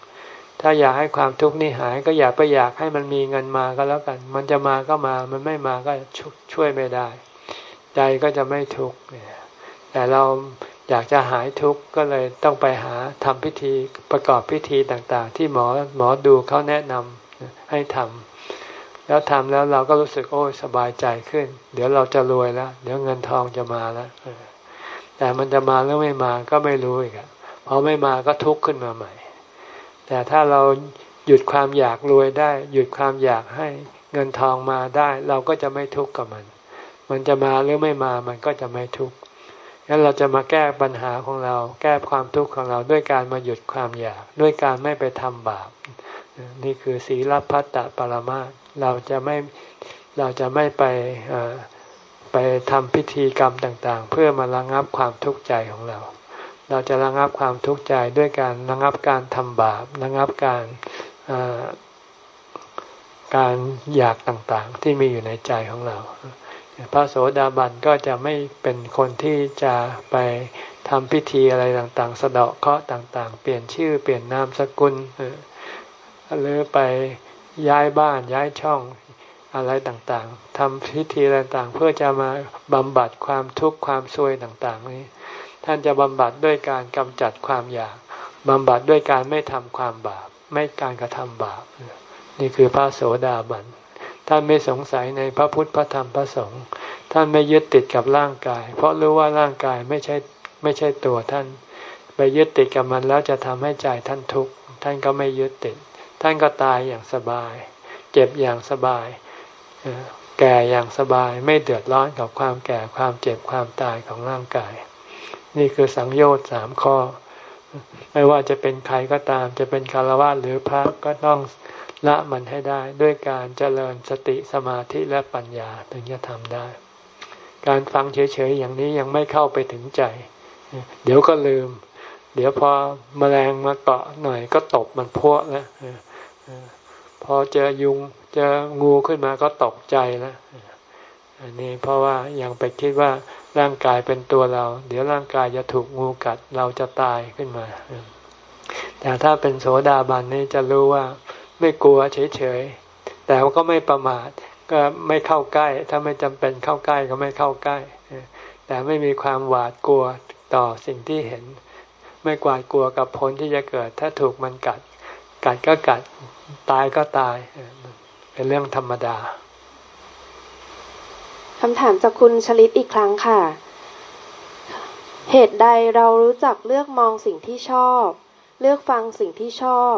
ถ้าอยากให้ความทุกข์นี้หายก็อยากไปอยากให้มันมีเงินมาก็แล้วกัน มันจะมาก็มามันไม่มาก็ช่วยไม่ได้ ใจก็จะไม่ทุกข์แต่เราอยากจะหายทุกข์ก็เลยต้องไปหาทำพิธีประกอบพิธีต่างๆ ที่หมอหมอดูเขาแนะนำให้ทำ แล้วทำแล้วเราก็รู้สึกโอ้สบายใจขึ้น เดี๋ยวเราจะรวยแล้ว เดี๋ยวเงินทองจะมาแล้วแต่มันจะมาหรือไม่มาก็ไม่รู้อีกพอไม่มาก็ทุกข์ขึ้นมาใหม่ แต่ถ้าเราหยุดความอยากรวยได้ หยุดความอยากให้เงินทองมาได้ เราก็จะไม่ทุกข์กับมัน มันจะมาหรือไม่มามันก็จะไม่ทุกข์งั้นเราจะมาแก้ปัญหาของเรา แก้ความทุกข์ของเราด้วยการมาหยุดความอยาก ด้วยการไม่ไปทำบาป นี่คือศีลพัตตปรมา เราจะไม่เราจะไม่ไปไปทำพิธีกรรมต่างๆ เพื่อมาระงับความทุกข์ใจของเรา เราจะระงับความทุกข์ใจด้วยการระงับการทำบาประงับการการอยากต่างๆ ที่มีอยู่ในใจของเรา พระโสดาบันก็จะไม่เป็นคนที่จะไปทำพิธีอะไรต่างๆ สะเดาะเคราะห์ต่างๆ เปลี่ยนชื่อเปลี่ยนนามสกุลหรือไป ย้ายบ้านย้ายช่องอะไรต่างๆทำพิธีต่างๆ เพื่อจะมาบำบัดความทุกข์ความซวยต่างๆนี้ ท่านจะบำบัดด้วยการกำจัดความอยากบำบัดด้วยการไม่ทำความบาป ไม่การกระทำบาป นี่คือพระโสดาบันท่านไม่สงสัยในพระพุทธพระธรรมพระสงฆ์ท่านไม่ยึดติดกับร่างกาย เพราะรู้ว่าร่างกายไม่ใช่ไม่ใช่ตัวท่าน ไปยึดติดกับมันแล้วจะทำให้ใจท่านทุกข์ท่านก็ไม่ยึดติด ท่านก็ตายอย่างสบาย เจ็บอย่างสบาย แก่อย่างสบายไม่เดือดร้อนกับความแก่ความเจ็บความตายของร่างกาย นี่คือสังโยชน์สามข้อ ไม่ว่าจะเป็นใครก็ตามจะเป็นคารวะหรือพระก็ต้องละมันให้ได้ด้วยการเจริญสติสมาธิและปัญญาถึงจะทำได้ การฟังเฉยๆอย่างนี้ยังไม่เข้าไปถึงใจ เดี๋ยวก็ลืม เดี๋ยวพอมแมลงมาเกาะหน่อยก็ตกมันพวกแล้ว พอเจอยุงเจองูขึ้นมาก็ตกใจแล้วอันนี้เพราะว่ายังไปคิดว่าร่างกายเป็นตัวเรา เดี๋ยวร่างกายจะถูกงูกัดเราจะตายขึ้นมา แต่ถ้าเป็นโสดาบันนี่จะรู้ว่าไม่กลัวเฉยๆ แต่ก็ไม่ประมาทก็ไม่เข้าใกล้ ถ้าไม่จำเป็นเข้าใกล้ก็ไม่เข้าใกล้ แต่ไม่มีความหวาดกลัวต่อสิ่งที่เห็น ไม่กวาดกลัวกับผลที่จะเกิด ถ้าถูกมันกัด กัดก็กัด ตายก็ตาย เป็นเรื่องธรรมดาคำถามจากคุณชลิตอีกครั้งค่ะ เหตุใดเรารู้จักเลือกมองสิ่งที่ชอบ เลือกฟังสิ่งที่ชอบ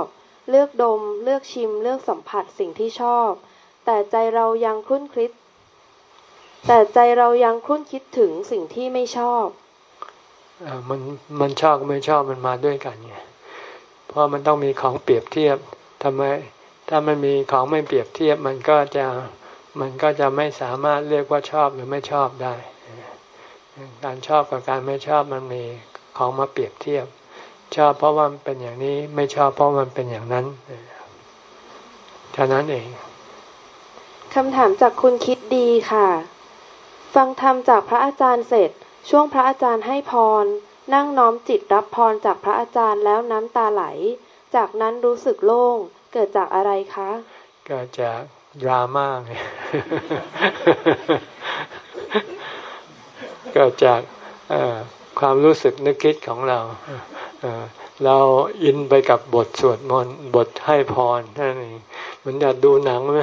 เลือกดม เลือกชิม เลือกสัมผัสสิ่งที่ชอบ แต่ใจเรายังคุ้นคิด แต่ใจเรายังคุ้นคิดถึงสิ่งที่ไม่ชอบอมันมันชอบไม่ชอบมันมาด้วยกันไงเพ ราะมันต้องมีของเปรียบเทียบทำไมถ้ามันมีของไม่เปรียบเทียบมันก็จะมันก็จะไม่สามารถเรียกว่าชอบหรือไม่ชอบได้ การชอบกับการไม่ชอบมันมีของมาเปรียบเทียบ ชอบเพราะว่ามันเป็นอย่างนี้ไม่ชอบเพราะมันเป็นอย่างนั้นเท่านั้นเองคำถามจากคุณคิดดีค่ะ ฟังธรรมจากพระอาจารย์เสร็จ ช่วงพระอาจารย์ให้พร นั่งน้อมจิตรับพรจากพระอาจารย์แล้วน้ำตาไหล จากนั้นรู้สึกโล่ง เกิดจากอะไรคะ เกิดจากดราม่าเกิดจากความรู้สึกนึกคิดของเรา เราอินไปกับบทสวดมนต์บทให้พรนั่นเองเหมือนอยาดูหนังไหม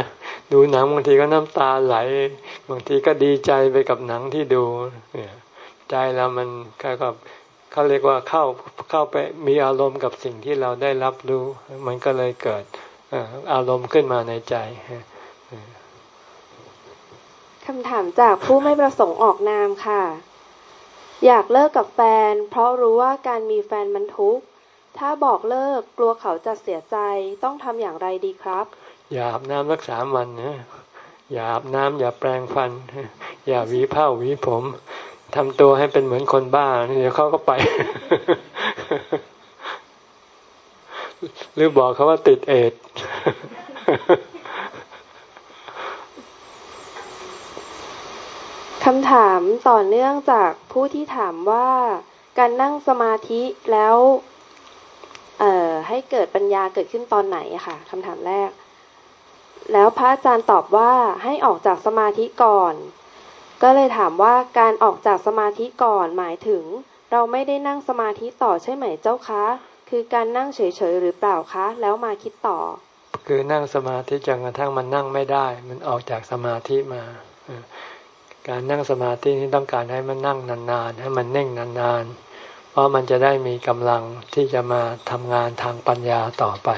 ดูหนังบางทีก็น้ำตาไหล บางทีก็ดีใจไปกับหนังที่ดูเนี่ยใจเรามันก็กับ เขาเรียกว่าเข้าเข้าไปมีอารมณ์กับสิ่งที่เราได้รับรู้ มันก็เลยเกิดอารมณ์ขึ้นมาในใจคำถามจากผู้ไม่ประสงค์ออกนามค่ะ อยากเลิกกับแฟน เพราะรู้ว่าการมีแฟนมันทุกข์ถ้าบอกเลิกกลัวเขาจะเสียใจต้องทำอย่างไรดีครับ อย่าอาบน้ำรักสามวันนะอย่าอาบน้ำอย่าแปรงฟัน อย่าหวีผ้าหวีผม ทำตัวให้เป็นเหมือนคนบ้าเดี๋ยวเขาก็ไป หรือบอกเขาว่าติดเอดคำถามต่อเนื่องจากผู้ที่ถามว่าการนั่งสมาธิแล้วให้เกิดปัญญาเกิดขึ้นตอนไหนค่ะคำถามแรก แล้วพระอาจารย์ตอบว่าให้ออกจากสมาธิก่อน ก็เลยถามว่าการออกจากสมาธิก่อนหมายถึง เราไม่ได้นั่งสมาธิต่อใช่ไหมเจ้าคะ คือการนั่งเฉยๆหรือเปล่าคะ แล้วมาคิดต่อ คือนั่งสมาธิจนกระทั่งมันนั่งไม่ได้ มันออกจากสมาธิมาการนั่งสมาธินี้ต้องการให้มันนั่งนานๆ ให้มันเน่งนานๆ เพราะมันจะได้มีกำลังที่จะมาทำงานทางปัญญาต่อไป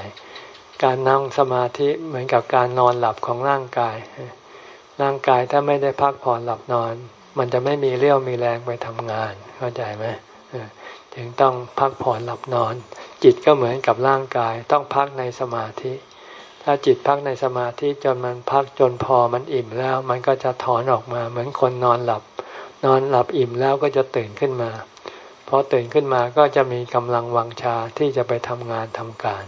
การนั่งสมาธิเหมือนกับการนอนหลับของร่างกาย ร่างกายถ้าไม่ได้พักผ่อนหลับนอน มันจะไม่มีเรี่ยวมีแรงไปทำงานเข้าใจไหมถึงต้องพักผ่อนหลับนอน จิตก็เหมือนกับร่างกาย ต้องพักในสมาธิ ถ้าจิตพักในสมาธิจนมันพักจนพอมันอิ่มแล้ว มันก็จะถอนออกมา เหมือนคนนอนหลับ นอนหลับอิ่มแล้วก็จะตื่นขึ้นมาพอตื่นขึ้นมาก็จะมีกำลังวังชาที่จะไปทำงานทำการ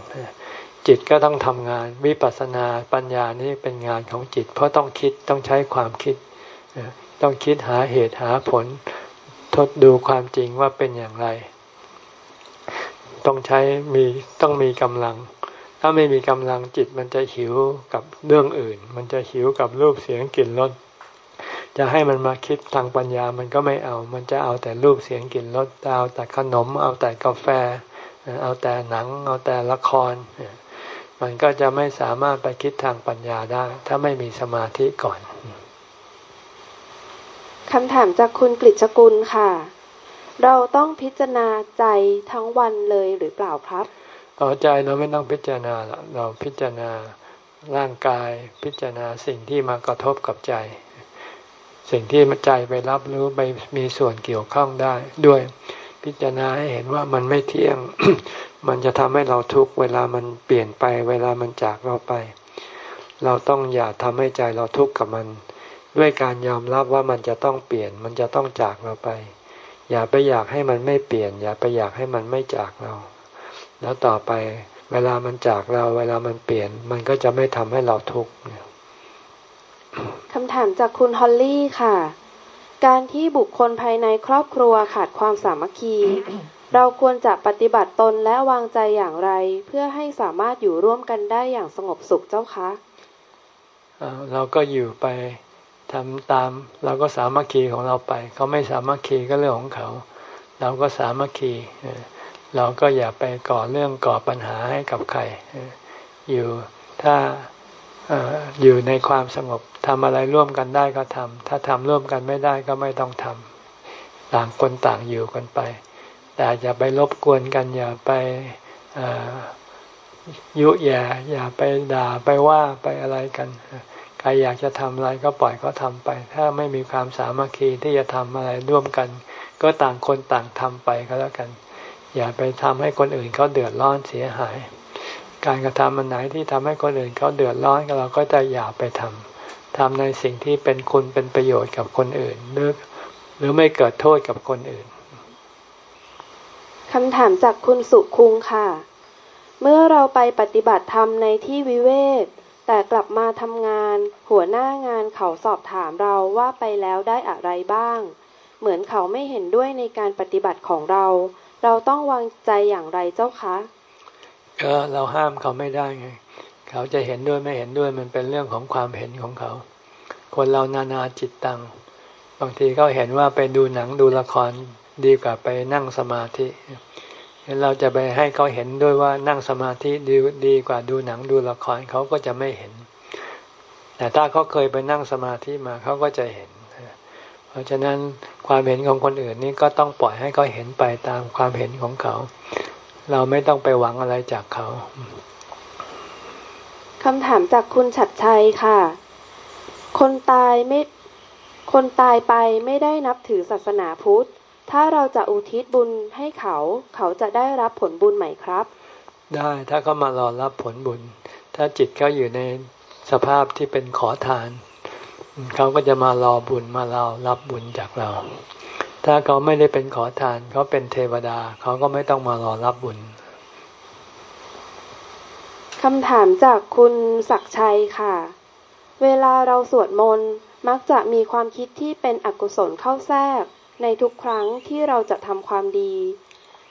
จิตก็ต้องทำงาน วิปัสสนาปัญญานี่เป็นงานของจิต เพราะต้องคิดต้องใช้ความคิด ต้องคิดหาเหตุหาผล ทดดูความจริงว่าเป็นอย่างไร ต้องใช้มีต้องมีกำลัง ถ้าไม่มีกำลังจิตมันจะหิวกับเรื่องอื่น มันจะหิวกับรูปเสียงกลิ่นรสจะให้มันมาคิดทางปัญญามันก็ไม่เอา มันจะเอาแต่รูปเสียงกลิ่นรสเอาแต่ขนม เอาแต่กาแฟ เอาแต่หนัง เอาแต่ละคร มันก็จะไม่สามารถไปคิดทางปัญญาได้ ถ้าไม่มีสมาธิก่อนคำถามจากคุณกฤษกุลค่ะ เราต้องพิจารณาใจทั้งวันเลยหรือเปล่าครับอ๋อใจเราไม่ต้องพิจารณาเราพิจารณาร่างกายพิจารณาสิ่งที่มากระทบกับใจ สิ่งที่ใจไปรับรู้ไปมีส่วนเกี่ยวข้องได้ด้วย พิจารณาให้เห็นว่ามันไม่เที่ยง มันจะทำให้เราทุกข์เวลามันเปลี่ยนไป เวลามันจากเราไป เราต้องอย่าทำให้ใจเราทุกข์กับมัน ด้วยการยอมรับว่ามันจะต้องเปลี่ยน มันจะต้องจากเราไป อย่าไปอยากให้มันไม่เปลี่ยน อย่าไปอยากให้มันไม่จากเรา แล้วต่อไปเวลามันจากเรา เวลามันเปลี่ยน มันก็จะไม่ทำให้เราทุกข์คำถามจากคุณฮอลลี่ค่ะ การที่บุคคลภายในครอบครัวขาดความสามัคคี เราควรจะปฏิบัติตนและวางใจอย่างไร เพื่อให้สามารถอยู่ร่วมกันได้อย่างสงบสุขเจ้าคะเราก็อยู่ไปทำตาม เราก็สามัคคีของเราไป เขาไม่สามัคคีก็เรื่องของเขา เราก็สามัคคีเราก็อย่าไปก่อเรื่องก่อปัญหาให้กับใครอยู่ถ้า อยู่ในความสงบทำอะไรร่วมกันได้ก็ทำถ้าทำร่วมกันไม่ได้ก็ไม่ต้องทำต่างคนต่างอยู่กันไป แต่อย่าไปรบกวนกันอย่าไปยุแย่อย่าไปด่าไปว่าไปอะไรกันใครอยากจะทำอะไรก็ปล่อยเขาทำไป ถ้าไม่มีความสามัคคีที่จะทำอะไรร่วมกัน ก็ต่างคนต่างทำไปก็แล้วกัน อย่าไปทำให้คนอื่นเขาเดือดร้อนเสียหาย การกระทำมันไหนที่ทำให้คนอื่นเขาเดือดร้อนเราก็จะอย่าไปทำทำในสิ่งที่เป็นคุณเป็นประโยชน์กับคนอื่นหรือหรือไม่เกิดโทษกับคนอื่นคำถามจากคุณสุคุงค่ะ เมื่อเราไปปฏิบัติธรรมในที่วิเวกแต่กลับมาทำงาน หัวหน้างานเขาสอบถามเราว่าไปแล้วได้อะไรบ้าง เหมือนเขาไม่เห็นด้วยในการปฏิบัติของเรา เราต้องวางใจอย่างไรเจ้าคะ ก็เราห้ามเขาไม่ได้ไง เขาจะเห็นด้วยไม่เห็นด้วยมันเป็นเรื่องของความเห็นของเขา คนเรานานาจิตตัง บางทีเขาเห็นว่าไปดูหนังดูละครดีกว่าไปนั่งสมาธิเราจะไปให้เขาเห็นด้วยว่านั่งสมาธิดีดีกว่าดูหนังดูละครเขาก็จะไม่เห็น แต่ถ้าเขาเคยไปนั่งสมาธิมาเขาก็จะเห็น เพราะฉะนั้นความเห็นของคนอื่นนี่ก็ต้องปล่อยให้เขาเห็นไปตามความเห็นของเขา เราไม่ต้องไปหวังอะไรจากเขาคำถามจากคุณฉัดชัยค่ะ คนตายไม่ คนตายไปไม่ได้นับถือศาสนาพุทธ ถ้าเราจะอุทิศบุญให้เขา เขาจะได้รับผลบุญไหมครับ ได้ถ้าเขามารอรับผลบุญ ถ้าจิตเขาอยู่ในสภาพที่เป็นขอทาน เขาก็จะมารอบุญมาเรารับบุญจากเรา ถ้าเขาไม่ได้เป็นขอทานเขาเป็นเทวดา เขาก็ไม่ต้องมารอรับบุญคำถามจากคุณศักชัยค่ะ เวลาเราสวดมนต์มักจะมีความคิดที่เป็นอกุศลเข้าแทรก ในทุกครั้งที่เราจะทำความดี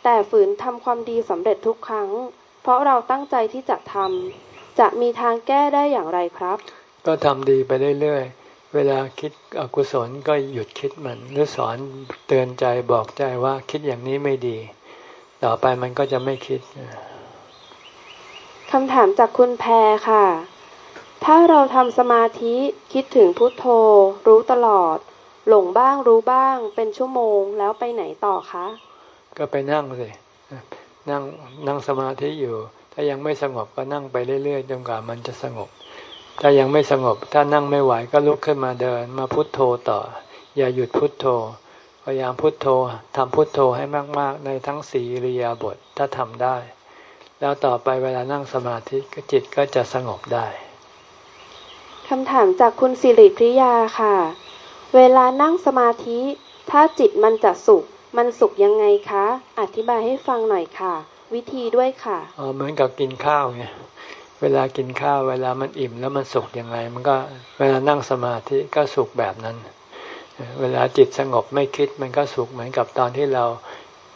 แต่ฝืนทำความดีสำเร็จทุกครั้ง เพราะเราตั้งใจที่จะทำจะมีทางแก้ได้อย่างไรครับ ก็ทำดีไปเรื่อยๆ เวลาคิดอกุศลก็หยุดคิดมัน หรือสอนเตือนใจบอกใจว่าคิดอย่างนี้ไม่ดี ต่อไปมันก็จะไม่คิดคำถามจากคุณแพรค่ะ ถ้าเราทำสมาธิคิดถึงพุทโธ รู้ตลอด หลงบ้างรู้บ้าง เป็นชั่วโมงแล้วไปไหนต่อคะ ก็ไปนั่งสินั่งนั่งสมาธิอยู่ ถ้ายังไม่สงบก็นั่งไปเรื่อยๆจนกว่ามันจะสงบ ถ้ายังไม่สงบ ถ้านั่งไม่ไหวก็ลุกขึ้นมาเดิน มาพุทโธต่อ อย่าหยุดพุทโธ พยายามพุทโธทำพุทโธให้มาก ๆ ในทั้งสี่ริยาบทถ้าทำได้ แล้วต่อไปเวลานั่งสมาธิจิตก็จะสงบได้คำถามจากคุณสิริพริยาค่ะ เวลานั่งสมาธิ ถ้าจิตมันจะสุข มันสุขยังไงคะ อธิบายให้ฟังหน่อยค่ะ วิธีด้วยค่ะ อ๋อ เหมือนกับกินข้าวไง เวลากินข้าวเวลามันอิ่มแล้วมันสุขยังไงมันก็เวลานั่งสมาธิก็สุขแบบนั้น เวลาจิตสงบไม่คิดมันก็สุขเหมือนกับตอนที่เรา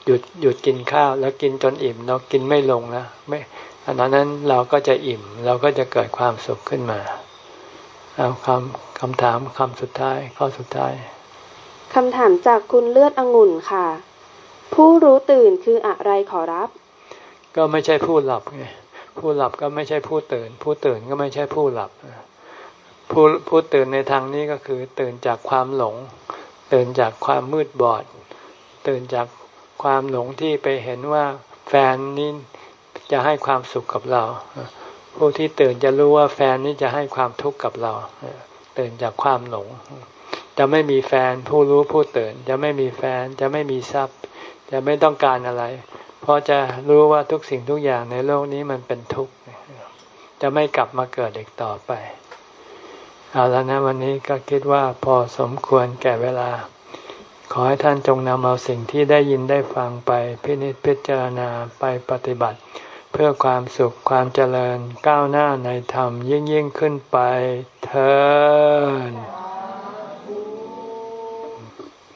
หยุดหยุดกินข้าวแล้วกินจนอิ่มเรากินไม่ลงนะไม่อันนั้นเราก็จะอิ่มเราก็จะเกิดความสุขขึ้นมาเอาคำคำถามคำสุดท้ายข้อสุดท้ายคำถามจากคุณเลือดองุ่นค่ะ ผู้รู้ตื่นคืออะไรขอรับ ก็ไม่ใช่ผู้หลับไง ผู้หลับก็ไม่ใช่ผู้ตื่น ผู้ตื่นก็ไม่ใช่ผู้หลับ ผู้ผู้ตื่นในทางนี้ก็คือ ตื่นจากความหลง ตื่นจากความมืดบอด ตื่นจากความหลงที่ไปเห็นว่าแฟนนี้จะให้ความสุขกับเรา ผู้ที่ตื่นจะรู้ว่าแฟนนี้จะให้ความทุกข์กับเรา ตื่นจากความหลง จะไม่มีแฟนผู้รู้ผู้ตื่น จะไม่มีแฟนจะไม่มีทรัพย์ จะไม่ต้องการอะไร เพราะจะรู้ว่าทุกสิ่งทุกอย่างในโลกนี้มันเป็นทุกข์จะไม่กลับมาเกิดอีกต่อไปเอาแล้วนะวันนี้ก็คิดว่าพอสมควรแก่เวลา ขอให้ท่านจงนำเอาสิ่งที่ได้ยินได้ฟังไปพินิจพิจารณาไปปฏิบัติ เพื่อความสุขความเจริญก้าวหน้าในธรรมยิ่งยิ่งขึ้นไปเธอ